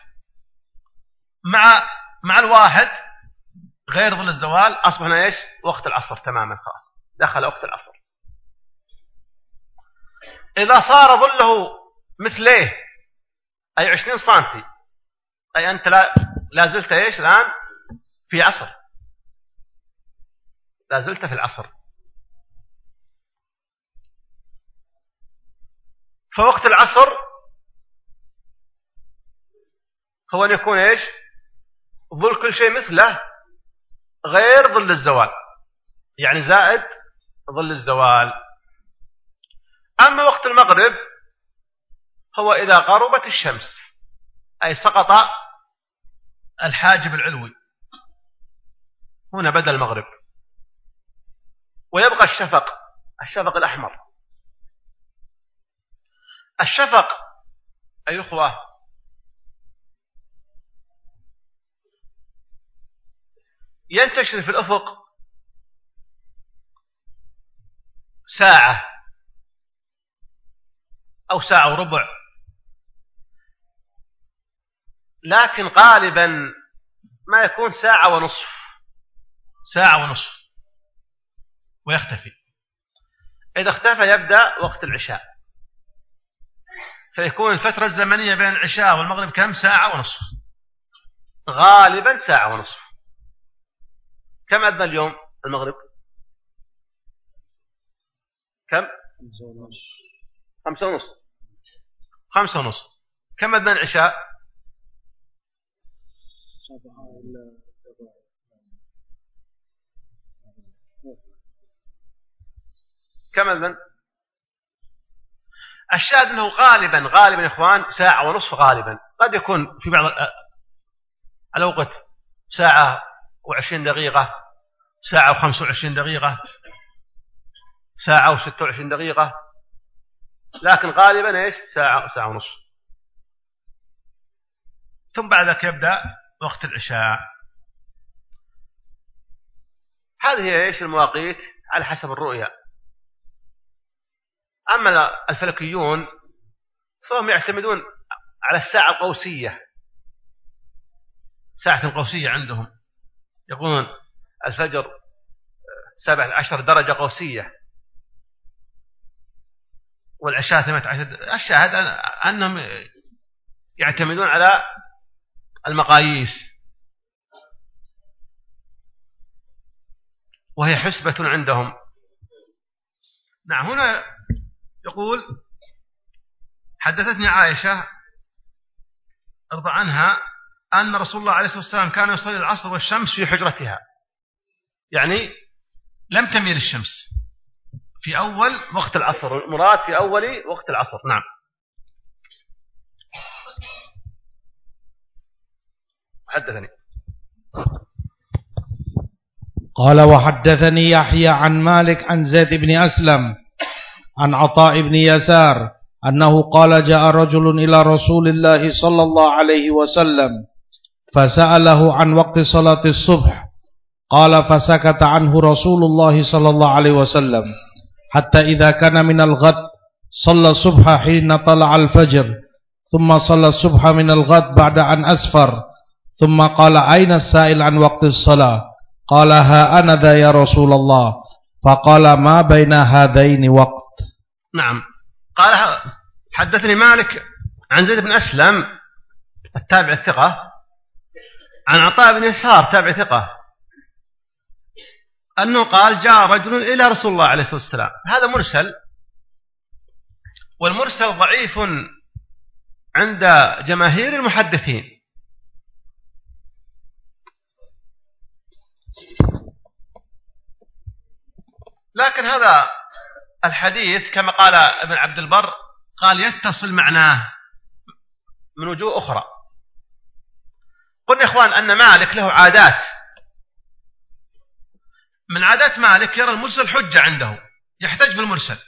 مع مع الواحد غير ظل الزوال أصبحنا إيش؟ وقت العصر تماما خلاص. دخل وقت العصر. إذا صار ظله مثليه أي عشرين سانتي أي أنت لا, لا زلت إيش الآن؟ في عصر. لا زلت في العصر. فوقت العصر هو أن يكون إيش؟ ظل كل شيء مثله غير ظل الزوال. يعني زائد ظل الزوال. أما وقت المغرب هو إذا غربت الشمس أي سقط الحاجب العلوي. هنا بدأ المغرب. ويبقى الشفق الشفق الأحمر. الشفق أي أخوة ينتشر في الأفق ساعة أو ساعة وربع. لكن غالبا ما يكون ساعة ونصف. ساعة ونصف. ويختفي. إذا اختفى يبدأ وقت العشاء. فيكون الفترة الزمنية بين العشاء والمغرب كم؟ ساعة ونصف. غالبا ساعة ونصف. كم أدنى اليوم المغرب؟ كم؟ خمسة ونص. خمسة ونص. كم أدنى العشاء؟ كم الذن الشاهد أنه غالبا غالبا يا إخوان ساعة ونصف غالبا. قد يكون في بعض الأوقات ساعة وعشرين دقيقة. ساعة وخمسة وعشرين دقيقة. ساعة وستة وعشرين دقيقة. لكن غالبا إيش؟ ساعة ساعة ونصف ثم بعد ذلك يبدأ وقت العشاء. هذه إيش المواقيت؟ على حسب الرؤيا أما الفلكيون فهم يعتمدون على الساعة القوسية. ساعة القوسية عندهم. يقولون الفجر سبعة عشر درجة قوسية. والعشاء ثمانية عشر الشاهد أنهم يعتمدون على المقاييس. وهي حسبة عندهم. نعم هنا يقول حدثتني عائشة ارضى عنها أن رسول الله عليه الصلاة والسلام كان يصلي العصر والشمس في حجرتها. يعني لم تميل الشمس. في أول وقت العصر. المراد في أول وقت العصر. نعم. حدثني. قال وحدثني يحيى عن مالك عن زيد بن أسلم عن عطاء بن يسار أنه قال جاء رجل إلى رسول الله صلى الله عليه وسلم فسأله عن وقت صلاة الصبح. قال فسكت عنه رسول الله صلى الله عليه وسلم. حتى إذا كان من الغد صلى الصبح حين طلع الفجر ثم صلى الصبح من الغد بعد أن أسفر. ثم قال أين السائل عن وقت الصلاة؟ قال ها أنا ذا يا رسول الله فقال ما بين هذين وقت؟ نعم. قال حدثني مالك عن زيد بن أسلم التابع الثقة عن عطاء بن يسار تابع ثقة أنه قال جاء رجل إلى رسول الله عليه الصلاة والسلام. هذا مرسل والمرسل ضعيف عند جماهير المحدثين. لكن هذا الحديث كما قال ابن عبد البر قال يتصل معناه من وجوه أخرى. قلنا إخوان أن مالك له عادات. من عادات مالك يرى المرسل حجة عنده يحتج بالمرسل.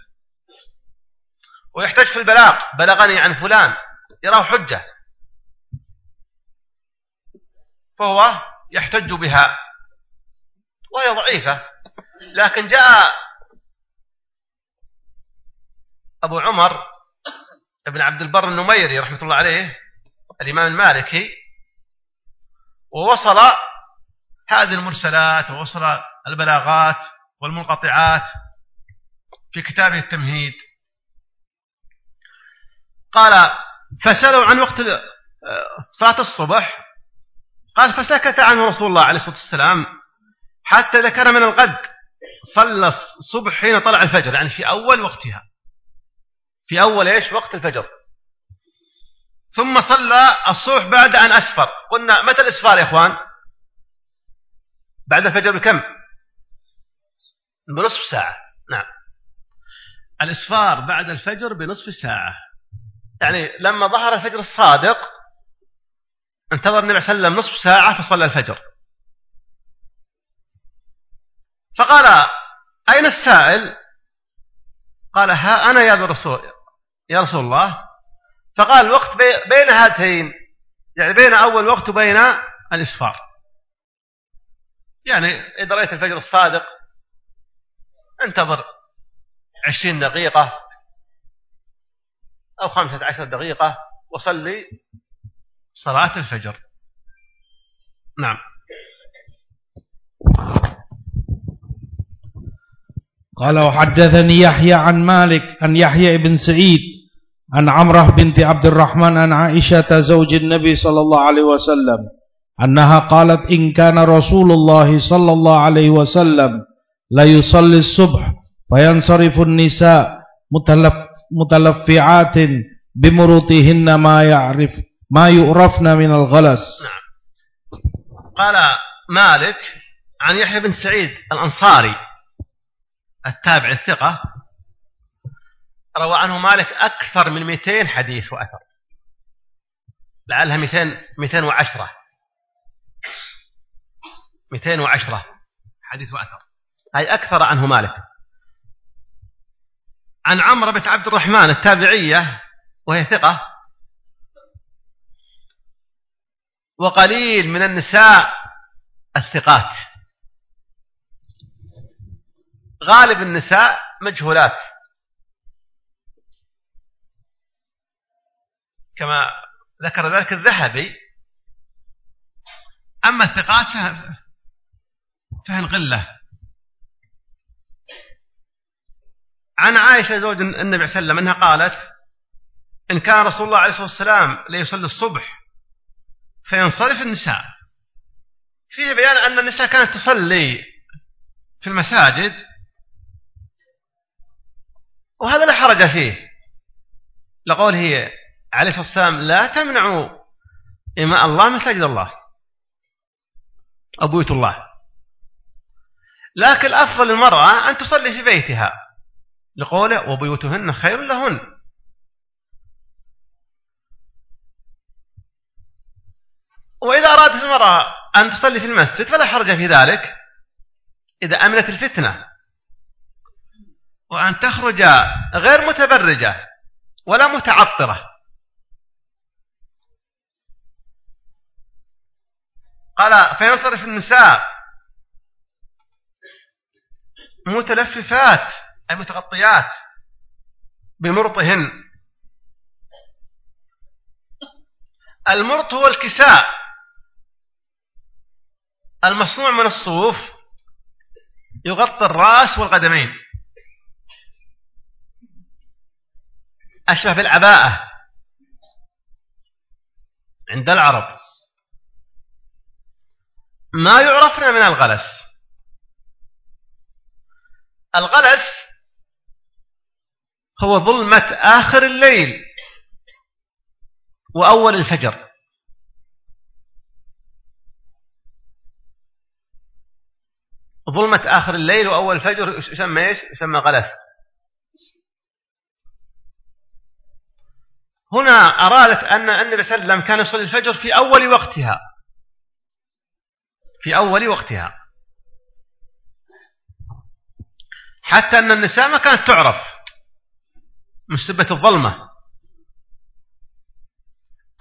ويحتج في البلاغ بلغني عن فلان يراه حجة. فهو يحتج بها. وهي ضعيفة. لكن جاء أبو عمر ابن عبد البر النميري رحمة الله عليه الإمام المالكي ووصل هذه المرسلات ووصل البلاغات والمنقطعات في كتابه التمهيد. قال فسألوا عن وقت صلاة الصبح. قال فسكت عنه رسول الله عليه الصلاة والسلام حتى ذكر من الغد. صلى الصبح حين طلع الفجر يعني في أول وقتها. في أول إيش؟ وقت الفجر. ثم صلى الصبح بعد أن أسفر. قلنا متى الإسفار يا إخوان؟ بعد الفجر بكم؟ بنصف ساعة. نعم. الإسفار بعد الفجر بنصف ساعة. يعني لما ظهر الفجر الصادق انتظر النبي صلى الله عليه وسلم نصف ساعة فصلى الفجر. فقال أين السائل؟ قال ها أنا يا رسول يا رسول الله. فقال الوقت بين هاتين يعني بين أول وقت وبين الإسفار يعني إذا رأيت الفجر الصادق انتظر عشرين دقيقة أو خمسة عشر دقيقة وصلي صلاة الفجر. نعم. قال وحدثني يحيى عن مالك عن يحيى بن سعيد عن عمرة بنت عبد الرحمن عن عائشة زوج النبي صلى الله عليه وسلم أنها قالت إن كان رسول الله صلى الله عليه وسلم لا يصلي الصبح فينصرف النساء متلف متلفعات بمروطهن ما يعرف ما يؤرفن من الغلس. نعم. قال مالك عن يحيى بن سعيد الأنصاري التابع الثقة روى عنه مالك أكثر من 200 حديث وأثر. لعلها 200 210 210 حديث وأثر. أي أكثر عنه مالك. عن عمرو بنت عبد الرحمن التابعية وهي ثقة. وقليل من النساء الثقات. غالب النساء مجهولات. كما ذكر ذلك الذهبي أما الثقات فهن قلة عن عائشة زوج النبي صلى الله عليه وسلم أنها قالت إن كان رسول الله عليه الصلاة والسلام ليصلي الصبح فينصرف النساء. فيه بيان أن النساء كانت تصلي في المساجد وهذا لا حرج فيه. لقوله عليه الصلاة والسلام لا تمنعوا إماء الله مساجد الله أو بيوت الله. لكن الأفضل المرأة أن تصلي في بيتها. لقوله وبيوتهن خير لهن. وإذا أرادت المرأة أن تصلي في المسجد فلا حرج في ذلك. إذا أمنت الفتنة. وأن تخرج غير متبرجة ولا متعطرة. قال فينصرف النساء. متلففات أي متغطيات. بمرطهن. المرط هو الكساء. المصنوع من الصوف يغطي الرأس والقدمين. أشبه بالعباءة. عند العرب. ما يعرفنا من الغلس. الغلس هو ظلمة آخر الليل وأول الفجر. ظلمة آخر الليل وأول الفجر يسمى إيش؟ يسمى غلس. هنا أرادت أن النبي صلى الله عليه وسلم كان يصلي الفجر في أول وقتها. في أول وقتها. حتى أن النساء ما كانت تعرف مسبة الظلمة.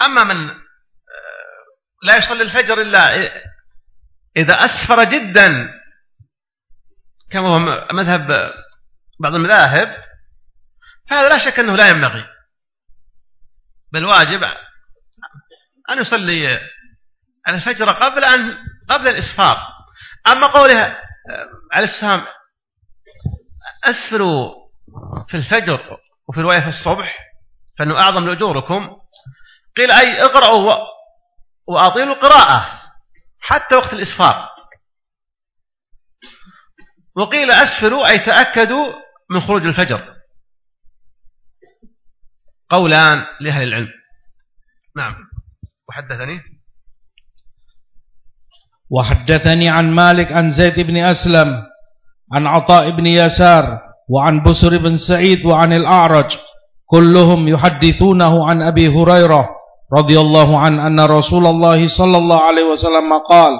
أما من آه، لا يصلي الفجر إلا إذا أسفر جدا كما هو مذهب بعض المذاهب فهذا لا شك أنه لا ينبغي. بل واجب أن يصلي الفجر قبل أن قبل الإسفار أما قولها عليه السلام أسفروا في الفجر وفي رواية في الصبح فإنه أعظم لأجوركم. قيل أي اقرأوا وأطيلوا القراءة حتى وقت الإسفار وقيل أسفروا أي تأكدوا من خروج الفجر. قولان لأهل العلم. نعم. وحدثني؟ وحدثني عن مالك عن زيد بن أسلم عن عطاء بن يسار وعن بسر بن سعيد وعن الأعرج كلهم يحدثونه عن أبي هريرة رضي الله عنه أن رسول الله صلى الله عليه وسلم قال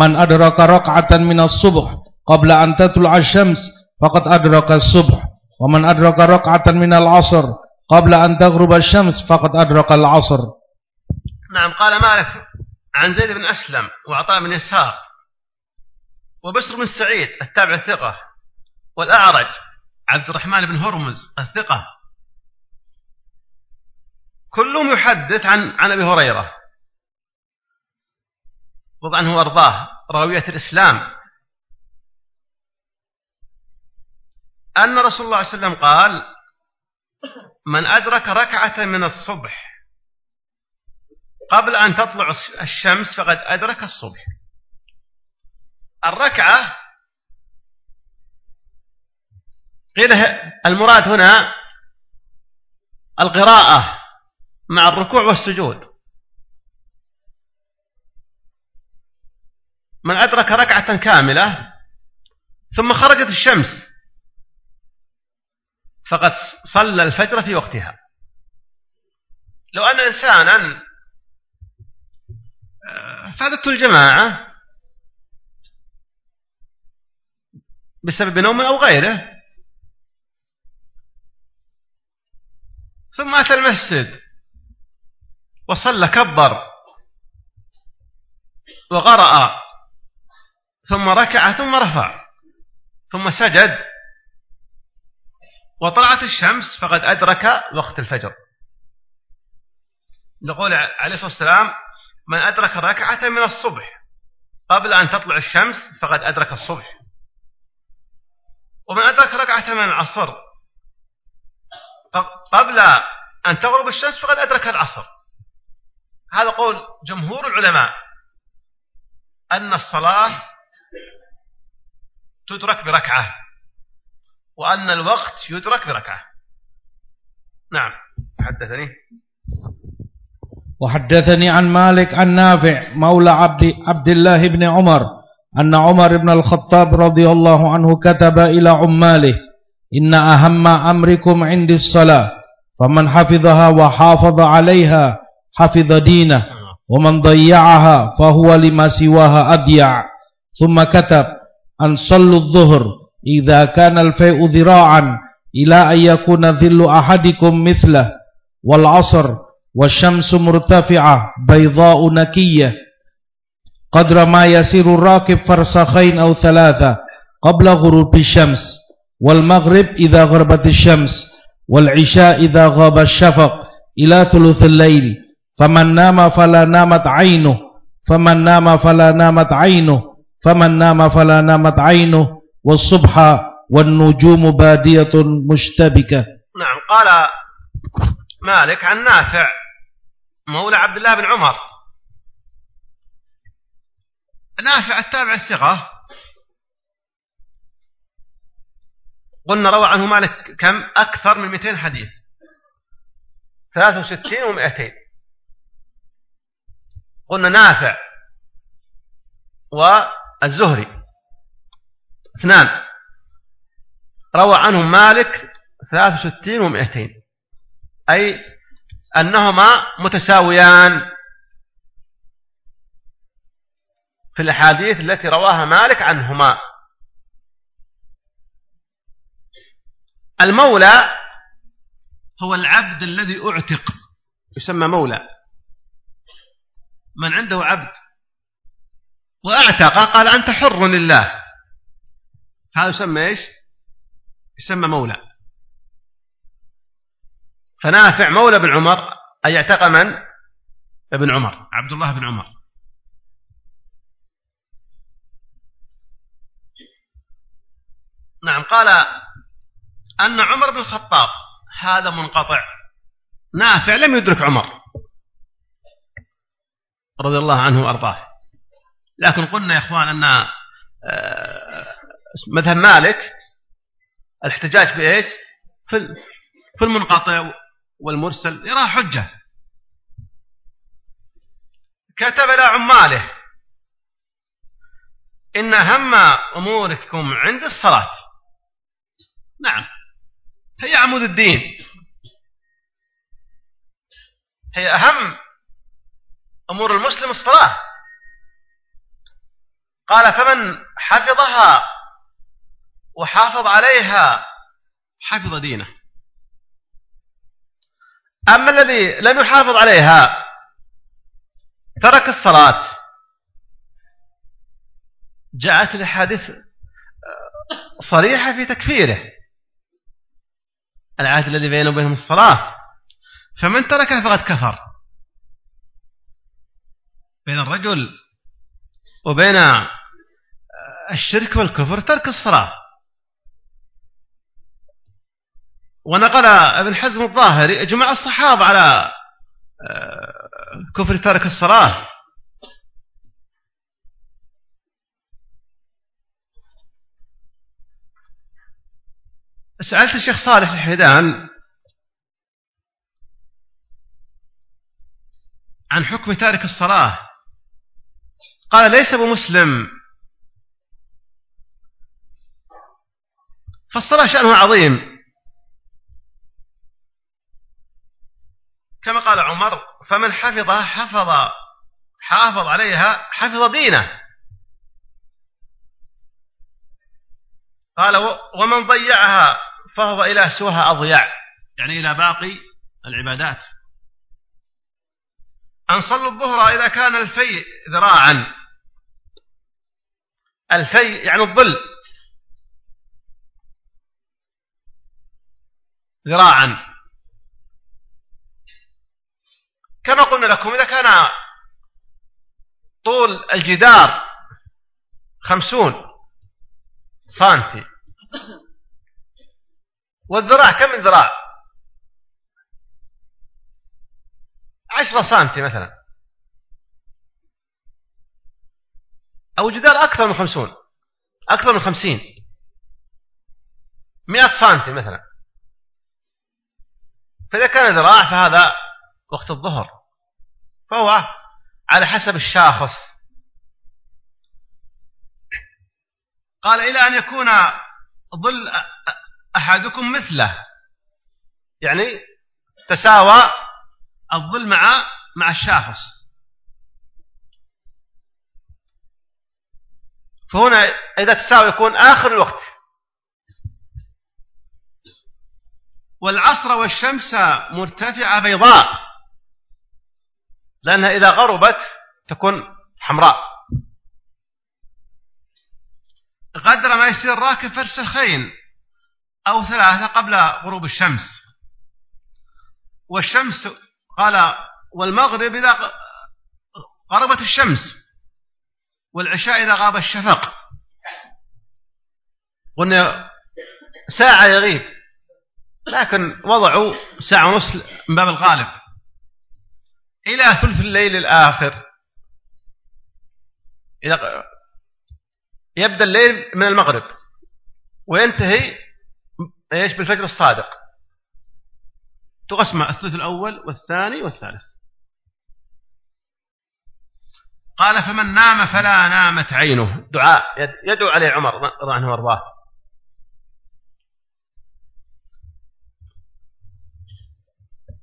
من أدرك ركعة من الصبح قبل أن تطلع الشمس فقد أدرك الصبح ومن أدرك ركعة من العصر قبل أن تغرب الشمس فقد أدرك العصر. نعم قال مالك. عن زيد بن أسلم وعطاء بن يسار وبشر بن سعيد التابع الثقة والأعرج عبد الرحمن بن هرمز الثقة. كلهم يحدث عن عن أبي هريرة رضي عنه وأرضاه راوية الإسلام. أن رسول الله صلى الله عليه وسلم قال من أدرك ركعة من الصبح قبل أن تطلع الشمس فقد أدرك الصبح. الركعة قيل المراد هنا القراءة مع الركوع والسجود. من أدرك ركعة كاملة ثم خرجت الشمس فقد صلى الفجر في وقتها. لو أن إنسانا فاتته الجماعة بسبب نوم أو غيره. ثم أتى المسجد. وصلى كبر. وقرأ ثم ركع ثم رفع. ثم سجد. وطلعت الشمس فقد أدرك وقت الفجر. نقول عليه الصلاة والسلام من أدرك ركعة من الصبح قبل أن تطلع الشمس فقد أدرك الصبح. ومن أدرك ركعة من العصر قبل أن تغرب الشمس فقد أدرك العصر. هذا قول جمهور العلماء أن الصلاة تدرك بركعة وأن الوقت يدرك بركعة. نعم. حدثني؟ وحدثني عن مالك عن نافع مولى عبد, عبد الله بن عمر أن عمر بن الخطاب رضي الله عنه كتب إلى عماله إن أهم أمركم عندي الصلاة فمن حفظها وحافظ عليها حفظ دينه ومن ضيعها فهو لما سواها أضيع ثم كتب أن صلوا الظهر إذا كان الفيء ذراعا إلى أن يكون ذل أحدكم مثله والعصر والشمس مرتفعة بيضاء نكية قدر ما يسير الراكب فرسخين أو ثلاثة قبل غروب الشمس. والمغرب إذا غربت الشمس والعشاء إذا غاب الشفق إلى ثلث الليل. فمن نام فلا نامت عينه. فمن نام فلا نامت عينه. فمن نام فلا نامت عينه. والصبح والنجوم بادية مشتبكة. نعم قال مالك عن نافع. مولى عبد الله بن عمر. نافع التابع الثقة. قلنا روى عنه مالك كم؟ أكثر من 200 حديث. 63 و200 قلنا نافع. والزهري. اثنان. روى عنهم مالك 63 و200 أي أنهما متساويان في الأحاديث التي رواها مالك عنهما. المولى هو العبد الذي أعتق. يسمى مولى. من عنده عبد وأعتق قال أنت حر لله. هذا يسمى إيش؟ يسمى مولى. فنافع مولى بن عمر أي اعتق من؟ ابن عمر. عبد الله بن عمر. نعم قال أن عمر بن الخطاب هذا منقطع. نافع لم يدرك عمر. رضي الله عنه وأرضاه. لكن قلنا يا إخوان أن آه، مذهب مالك الاحتجاج بإيش؟ في المنقطع. والمرسل يرى حجة. كتب إلى عماله إن أهم أموركم عند الصلاة. نعم. هي عمود الدين. هي أهم أمور المسلم الصلاة. قال فمن حفظها وحافظ عليها حفظ دينه. أما الذي لم يحافظ عليها ترك الصلاة. جاءت الحادث صريحة في تكفيره. العهد الذي بينه وبينهم الصلاة. فمن تركها فقد كفر. بين الرجل وبين الشرك والكفر ترك الصلاة. ونقل ابن حزم الظاهري إجماع الصحابة على آه، كفر ترك الصلاة. سألت الشيخ صالح الحيدان عن حكم تارك الصلاة. قال ليس بمسلم فالصلاة شأنه عظيم. كما قال عمر فمن حفظها حفظ حافظ عليها حفظ دينه. قال ومن ضيعها فهو إلى سواها أضيع يعني إلى باقي العبادات. أن صلوا الظهر إذا كان الفي ذراعا. الفي يعني الظل. ذراعا. كما قلنا لكم إذا كان طول الجدار خمسون سنتي والذراع كم من ذراع؟ عشرة سنتي مثلا. أو جدار أكثر من خمسون أكثر من خمسين مئة سنتي مثلا. فإذا كان ذراع فهذا وقت الظهر. فهو على حسب الشاخص. قال إلى أن يكون ظل أحدكم مثله. يعني تساوى الظل مع مع الشاخص. فهنا إذا تساوي يكون آخر الوقت. والعصر والشمس مرتفعة بيضاء. لأنها إذا غربت تكون حمراء. قدر ما يصير راكب فرسخين أو ثلاثة قبل غروب الشمس. والشمس قال والمغرب إذا غربت الشمس والعشاء إذا غاب الشفق. قلنا ساعة يغيب لكن وضعوا ساعة ونص من باب الغالب. إلى ثلث الليل الآخر. يبدأ الليل من المغرب وينتهي إيش بالفجر الصادق. تقسم الثلث الأول والثاني والثالث. قال فمن نام فلا نامت عينه. دعاء يدعو عليه عمر رضي عنه. وارضاه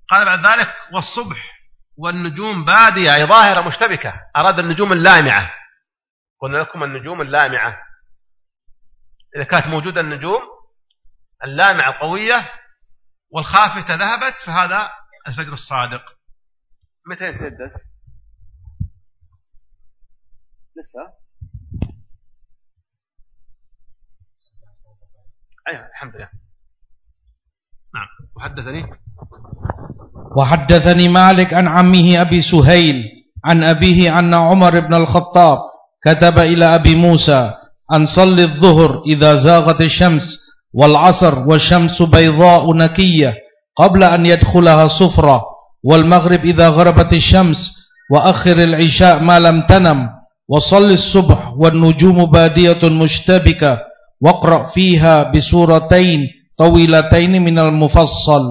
قال بعد ذلك والصبح والنجوم بادية أي ظاهرة مشتبكة. أراد النجوم اللامعة. قلنا لكم النجوم اللامعة. إذا كانت موجودة النجوم اللامعة قوية والخافتة ذهبت فهذا الفجر الصادق. متى الدرس؟ لسه؟ أيوة الحمد لله. نعم. وحدثني؟ وحدثني مالك عن عمه أبي سهيل عن أبيه أن عمر بن الخطاب كتب إلى أبي موسى أن صل الظهر إذا زاغت الشمس والعصر والشمس بيضاء نكية قبل أن يدخلها صفرة والمغرب إذا غربت الشمس وأخر العشاء ما لم تنم وصل الصبح والنجوم بادية مشتبكة واقرأ فيها بسورتين طويلتين من المفصل.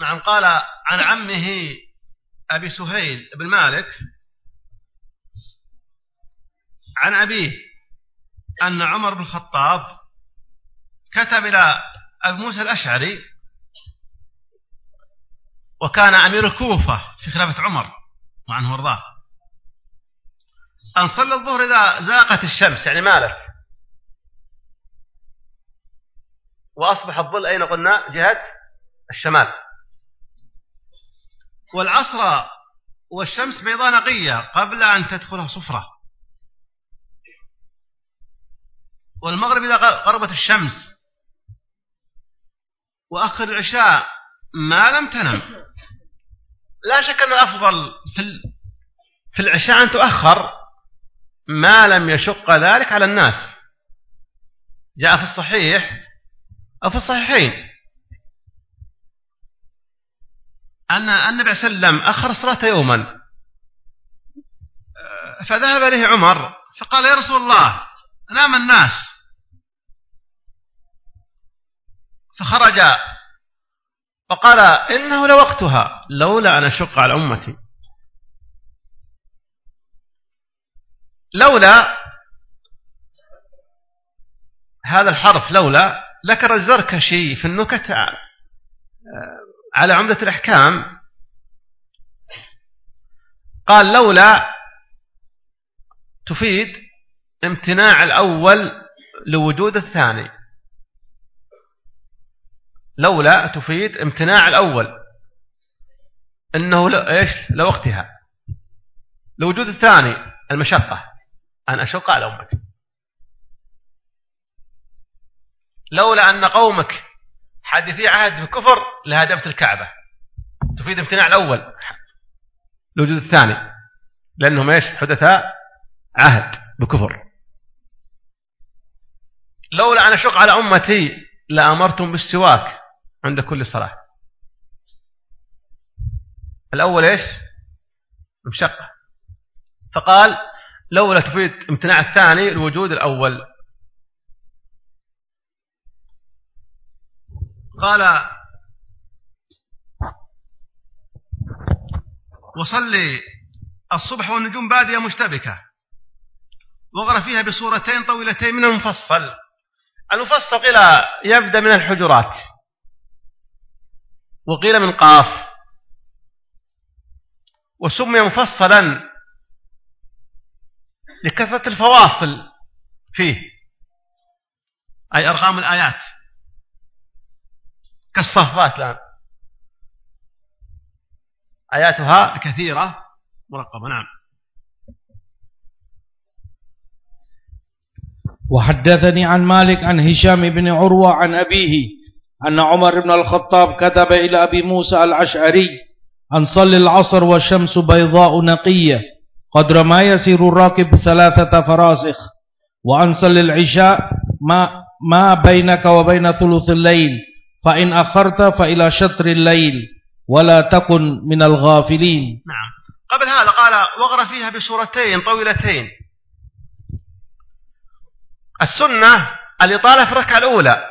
نعم قال عن عمه أبي سهيل بن مالك عن أبيه أن عمر بن الخطاب كتب إلى أبي موسى الأشعري وكان أمير الكوفة في خلافة عمر وعنه وارضاه. أن صلى الظهر إذا زاقت الشمس يعني مالت وأصبح الظل أين قلنا؟ جهة الشمال. والعصر والشمس بيضاء نقية قبل أن تدخلها صفرة. والمغرب إذا غربت الشمس. وأخر العشاء ما لم تنم. لا شك أن الأفضل في العشاء أن تؤخر. ما لم يشق ذلك على الناس. جاء في الصحيح أو في الصحيحين. أن النبي صلى الله عليه وسلم أخر الصلاة يوما. فذهب إليه عمر فقال يا رسول الله نام الناس. فخرج فقال إنه لوقتها لولا أن أشق على أمتي. لولا هذا الحرف لولا ذكر الزركشي في النكت على عمدة الأحكام قال لولا تفيد امتناع الأول لوجود الثاني. لولا تفيد امتناع الأول. إنه إيش؟ لوقتها. لوجود الثاني المشقة. أن أشق على أمتي. لولا أن قومك حادثي عهد بكفر لهدمت الكعبة. تفيد امتناع الأول. لوجود الثاني. لأنهم إيش؟ حدثاء عهد بكفر. لولا أن أشق على أمتي لأمرتم بالسواك عند كل صلاة. الأول إيش؟ مشقة. فقال لولا تفيد امتناع الثاني الوجود الأول. قال وصلي الصبح والنجوم بادية مشتبكة. وغر فيها بصورتين طويلتين من المفصل. المفصل قيل يبدأ من الحجرات. وقيل من قاف. وسمي مفصلا لكثرة الفواصل فيه. أي أرقام الآيات. كالصفات الآن. آياتها كثيرة مرقبة نعم. وحدثني عن مالك عن هشام بن عروة عن أبيه أن عمر بن الخطاب كتب إلى أبي موسى العشعري أن صل العصر والشمس بيضاء نقية قدر ما يسير الراكب ثلاثة فراسخ وأن صل العشاء ما, ما بينك وبين ثلث الليل. فإن أخرت فإلى شطر الليل ولا تكن من الغافلين. نعم. قبل هذا قال وغر فيها بسورتين طويلتين. السنة الإطالة في الركعة الأولى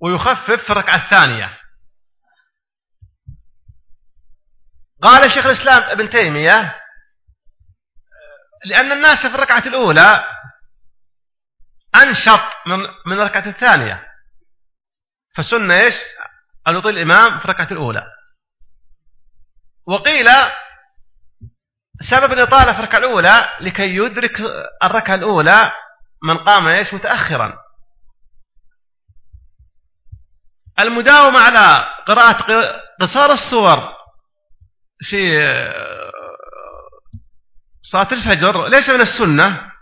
ويخفف في الركعة الثانية. قال شيخ الإسلام ابن تيمية لأن الناس في الركعة الأولى أنشط من من الركعة الثانية. فسنة إيش؟ أن يطيل الإمام في الركعة الأولى. وقيل سبب الإطالة في الركعة الأولى لكي يدرك الركعة الأولى من قام إيش؟ متأخرا. المداومة على قراءة قصار الصور في صلاة الفجر ليس من السنة.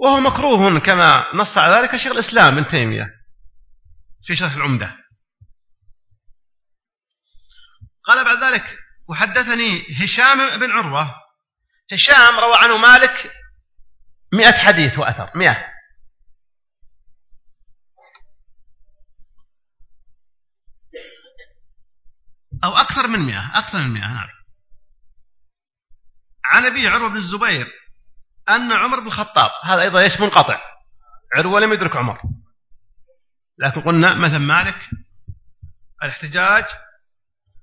وهو مكروه كما نص على ذلك شيخ الإسلام ابن تيمية في شرح العمدة. قال بعد ذلك وحدثني هشام بن عروة. هشام روى عنه مالك مئة حديث وأثر مئة. أو أكثر من مئة أكثر من مئة نعم. عن أبي عروة بن الزبير أن عمر بن الخطاب هذا أيضا إيش منقطع. عروة لم يدرك عمر. لكن قلنا مثل مالك الاحتجاج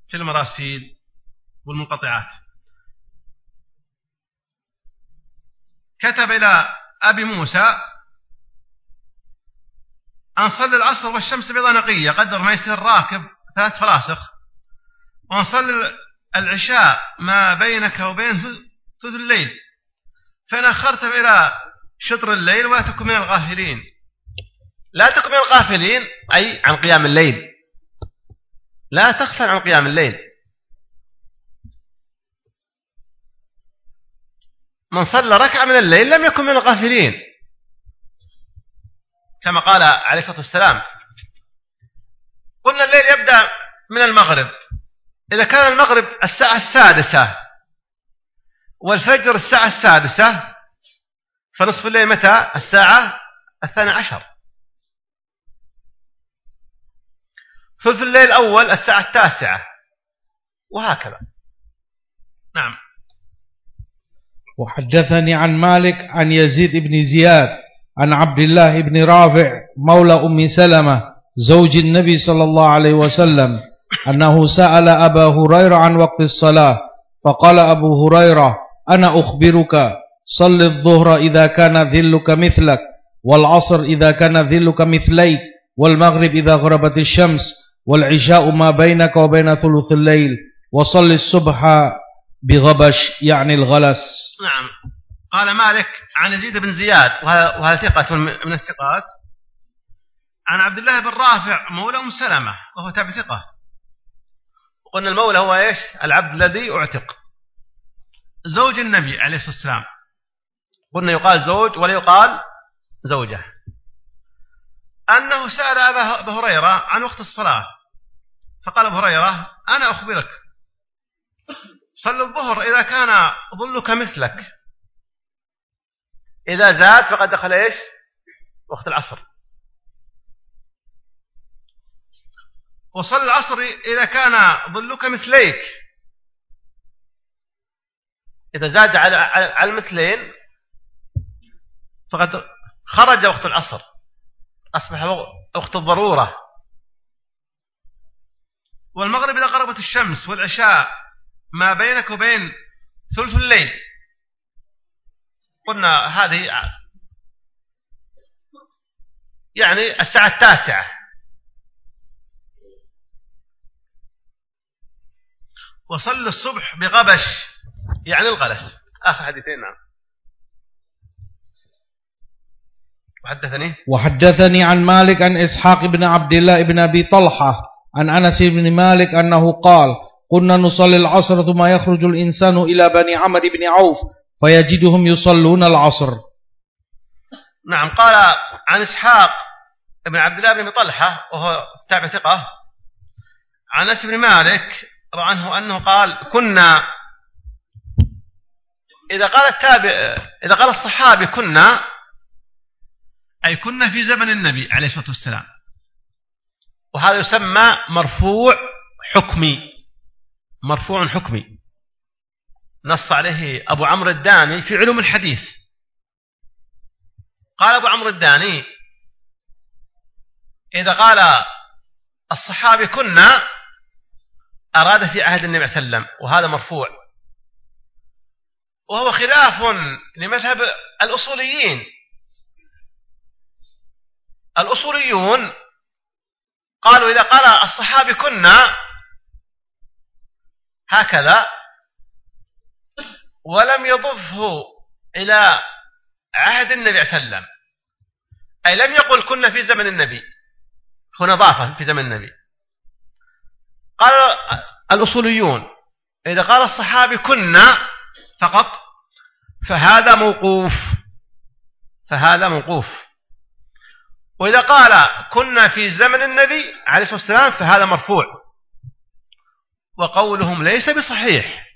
في المراسيل والمنقطعات. كتب إلى أبي موسى أن صلي العصر والشمس بيضاء نقية قدر ما يصير راكب ثلاث فراسخ. وأن صلي العشاء ما بينك وبين ثلث الليل. فإن أخرت إلى شطر الليل ولا تكن من الغافلين. لا تكن من الغافلين أي عن قيام الليل. لا تغفل عن قيام الليل. من صلى ركعة من الليل لم يكن من الغافلين. كما قال عليه الصلاة والسلام قلنا الليل يبدأ من المغرب. إذا كان المغرب الساعة السادسة والفجر الساعة السادسة فنصف الليل متى؟ الساعة الثانية عشر. ثلث الليل الأول الساعة التاسعة. وهكذا. نعم. وحدثني عن مالك عن يزيد بن زياد عن عبد الله بن رافع مولى أم سلمة زوج النبي صلى الله عليه وسلم أنه سأل أبا هريرة عن وقت الصلاة فقال أبو هريرة أنا أخبرك صل الظهر إذا كان ذلك مثلك والعصر إذا كان ذلك مثليك والمغرب إذا غربت الشمس والعشاء ما بينك وبين ثلث الليل وصل الصبح بغبش يعني الغلس. نعم. قال مالك عن يزيد بن زياد وهذا ثقة من الثقات عن عبد الله بن رافع مولى أم سلمة وهو تابع ثقة. وقلنا المولى هو إيش؟ العبد الذي أعتق. زوج النبي عليه الصلاة والسلام. قلنا يقال زوج ولا يقال زوجة. أنه سأل أبا هريرة عن وقت الصلاة. فقال أبو هريرة أنا أخبرك. صل الظهر إذا كان ظلك مثلك. إذا زاد فقد دخل إيش؟ وقت العصر. وصل العصر إذا كان ظلك مثليك. إذا زاد على على المثلين فقد خرج وقت العصر. أصبح وقت الضرورة. والمغرب إذا غربت الشمس والعشاء ما بينك وبين ثلث الليل. قلنا هذه يعني الساعة التاسعة. وصل الصبح بغبش. يعني الغلس. آخر حديثين نعم. وحدثني؟ وحدثني عن مالك عن إسحاق بن عبد الله بن أبي طلحة عن أنس بن مالك أنه قال قلنا نصلي العصر ثم يخرج الإنسان إلى بني عمر بن عوف فيجدهم يصلون العصر. نعم قال عن إسحاق بن عبد الله بن طلحة وهو تابع ثقة عن أنس بن مالك عنه أنه قال كنا إذا قال التابع إذا قال الصحابي كنا أي كنا في زمن النبي عليه الصلاة والسلام. وهذا يسمى مرفوع حكمي. مرفوع حكمي. نص عليه أبو عمرو الداني في علوم الحديث. قال أبو عمرو الداني إذا قال الصحابي كنا أراد في عهد النبي صلى الله عليه وسلم وهذا مرفوع. وهو خلاف لمذهب الأصوليين. الأصوليون قالوا إذا قال الصحابي كنا هكذا ولم يضفه إلى عهد النبي عليه وسلم. أي لم يقل كنا في زمن النبي. هنا ضافة في زمن النبي. قال الأصوليون إذا قال الصحابي كنا فقط فهذا موقوف فهذا موقوف. وإذا قال كنا في زمن النبي عليه الصلاة والسلام فهذا مرفوع. وقولهم ليس بصحيح.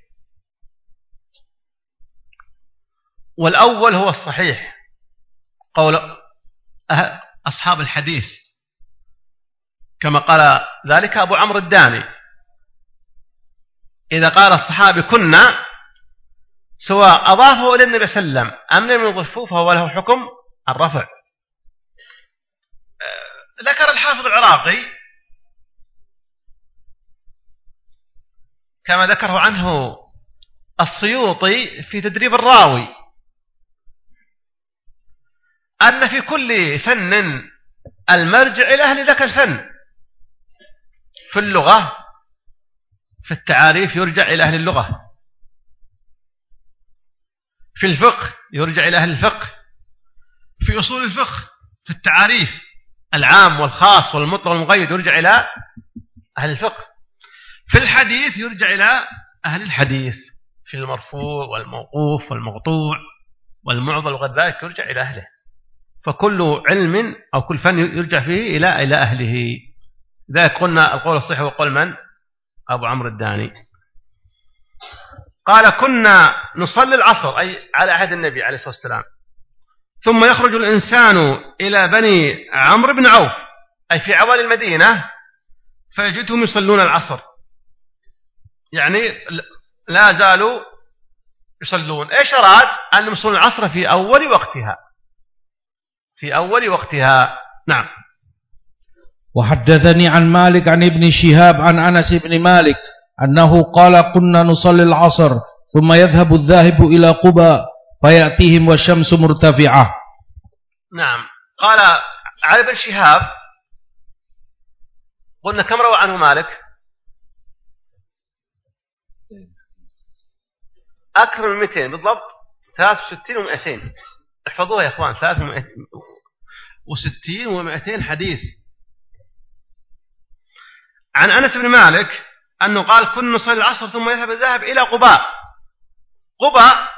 والأول هو الصحيح. قول أصحاب الحديث. كما قال ذلك أبو عمرو الداني. إذا قال الصحابي كنا سواء أضافه إلى النبي صلى الله عليه وسلم أم لم يضفوه فهو له حكم الرفع. ذكر الحافظ العراقي كما ذكره عنه السيوطي في تدريب الراوي أن في كل فن المرجع إلى أهل ذاك الفن في اللغة في التعاريف يرجع إلى أهل اللغة. في الفقه يرجع إلى أهل الفقه. في أصول الفقه في التعاريف العام والخاص والمطلق والمقيد يرجع إلى أهل الفقه. في الحديث يرجع إلى أهل الحديث. في المرفوع والموقوف والمقطوع والمعضل وغير ذلك يرجع إلى أهله. فكل علم أو كل فن يرجع فيه إلى إلى أهله. ذلك قلنا القول الصحيح وقول من؟ أبو عمرو الداني. قال كنا نصلي العصر أي على عهد النبي عليه الصلاة والسلام. ثم يخرج الإنسان إلى بني عمرو بن عوف أي في عوالي المدينة فيجدهم يصلون العصر. يعني لا زالوا يصلون. إيش أراد أن يصلون العصر في أول وقتها. في أول وقتها. نعم. وحدثني عن مالك عن ابن شهاب عن أنس بن مالك أنه قال كنا نصلي العصر ثم يذهب الذاهب إلى قبى فيأتيهم والشمس مرتفعة. نعم. قال علي بن شهاب قلنا كم روى عنه مالك؟ أكثر من 200 بالضبط 63 و200 احفظوها يا إخوان 63 و200 حديث. عن أنس بن مالك أنه قال كنا نصلي العصر ثم يذهب الذهب إلى قباء. قباء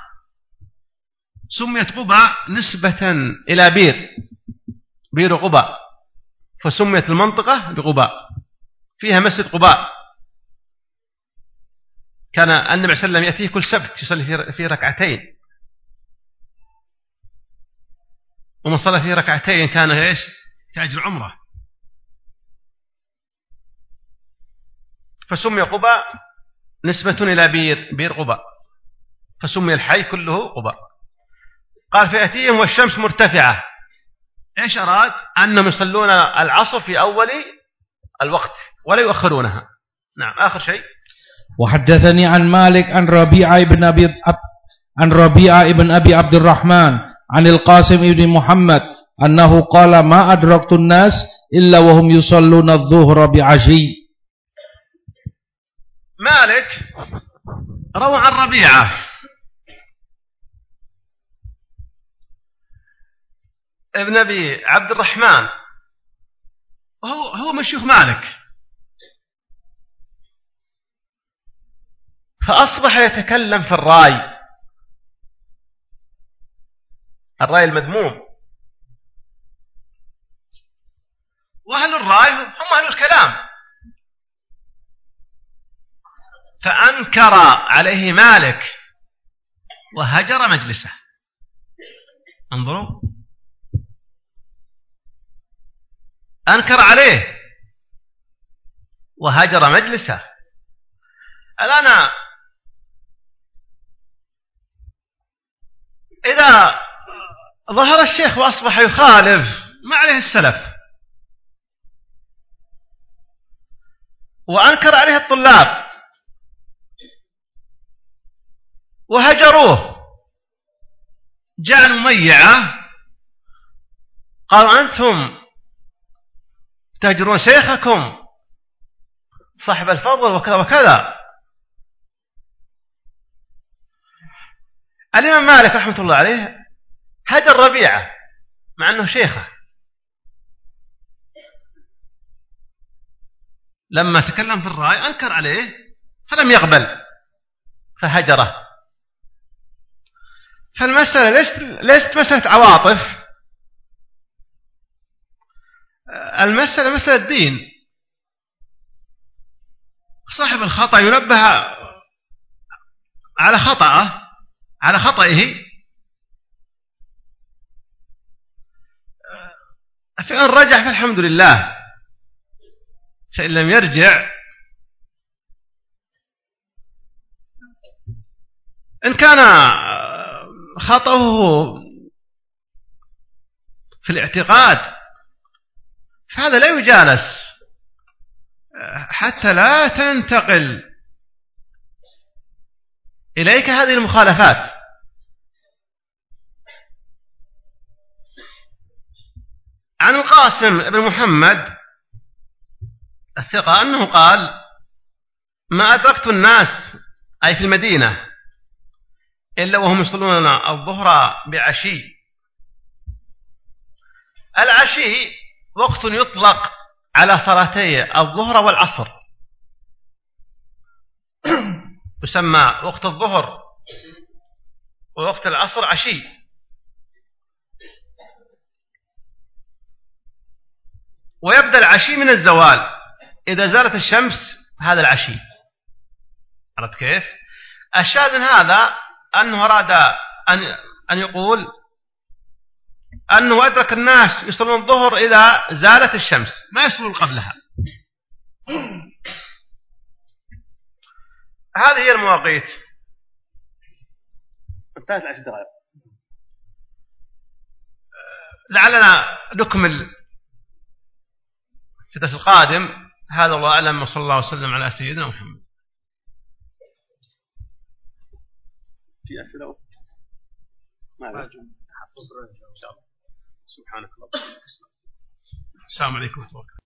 سميت قباء نسبة إلى بير. بير قباء. فسميت المنطقة بقباء. فيها مسجد قباء. كان النبي صلى الله عليه وسلم يأتيه كل سبت يصلي في ركعتين. ومن صلى في ركعتين كان إيش؟ كأجر عمره فسمي قباء نسبة إلى بير بير قباء. فسمي الحي كله قباء. قال فيأتيهم والشمس مرتفعة. إيش أراد؟ أنهم يصلون العصر في أول الوقت ولا يؤخرونها. نعم آخر شيء. وحدثني عن مالك عن ربيعة بن أبي عن ربيعة بن أبي عبد الرحمن عن القاسم بن محمد أنه قال ما أدركت الناس إلا وهم يصلون الظهر بعشي. مالك روى عن ربيعة. ابن أبي عبد الرحمن. هو هو من شيوخ مالك. فأصبح يتكلم في الرأي. الرأي المذموم. وأهل الرأي هم أهل الكلام. فأنكر عليه مالك وهجر مجلسه. انظروا. أنكر عليه وهجر مجلسه. الآن إذا ظهر الشيخ وأصبح يخالف ما عليه السلف. وأنكر عليه الطلاب. وهجروه. جاء المميعة قالوا أنتم تهجرون شيخكم. صاحب الفضل وكذا وكذا. الإمام مالك رحمة الله عليه هجر ربيعة مع أنه شيخه. لما تكلم في الرأي أنكر عليه فلم يقبل فهجره. فالمسألة ليست, ليست مسألة عواطف؟ المسألة مسألة دين صاحب الخطأ ينبه على خطأه على خطئه. فإن رجع فالحمد لله. فإن لم يرجع إن كان خطأه في الاعتقاد. فهذا لا يجالس. حتى لا تنتقل إليك هذه المخالفات. عن القاسم بن محمد الثقة أنه قال ما أدركت الناس أي في المدينة إلا وهم يصلون الظهر بعشي. العشي وقت يطلق على صلاتي الظهر والعصر. [clears throat] يسمى وقت الظهر ووقت العصر عشي. ويبدأ العشي من الزوال. إذا زالت الشمس هذا العشي. عرفت كيف؟ الشاهد من هذا أنه أراد أن أن يقول أنه أدرك الناس يصلون الظهر إذا زالت الشمس. ما يصلون قبلها. هذه هي المواقيت. انتهت العشر دقائق. لعلنا نكمل في الدرس القادم. هذا الله أعلم وصلى الله وسلم على سيدنا محمد. في أسئلة ما إن شاء الله. سبحانك اللهم. السلام عليكم ورحمة الله.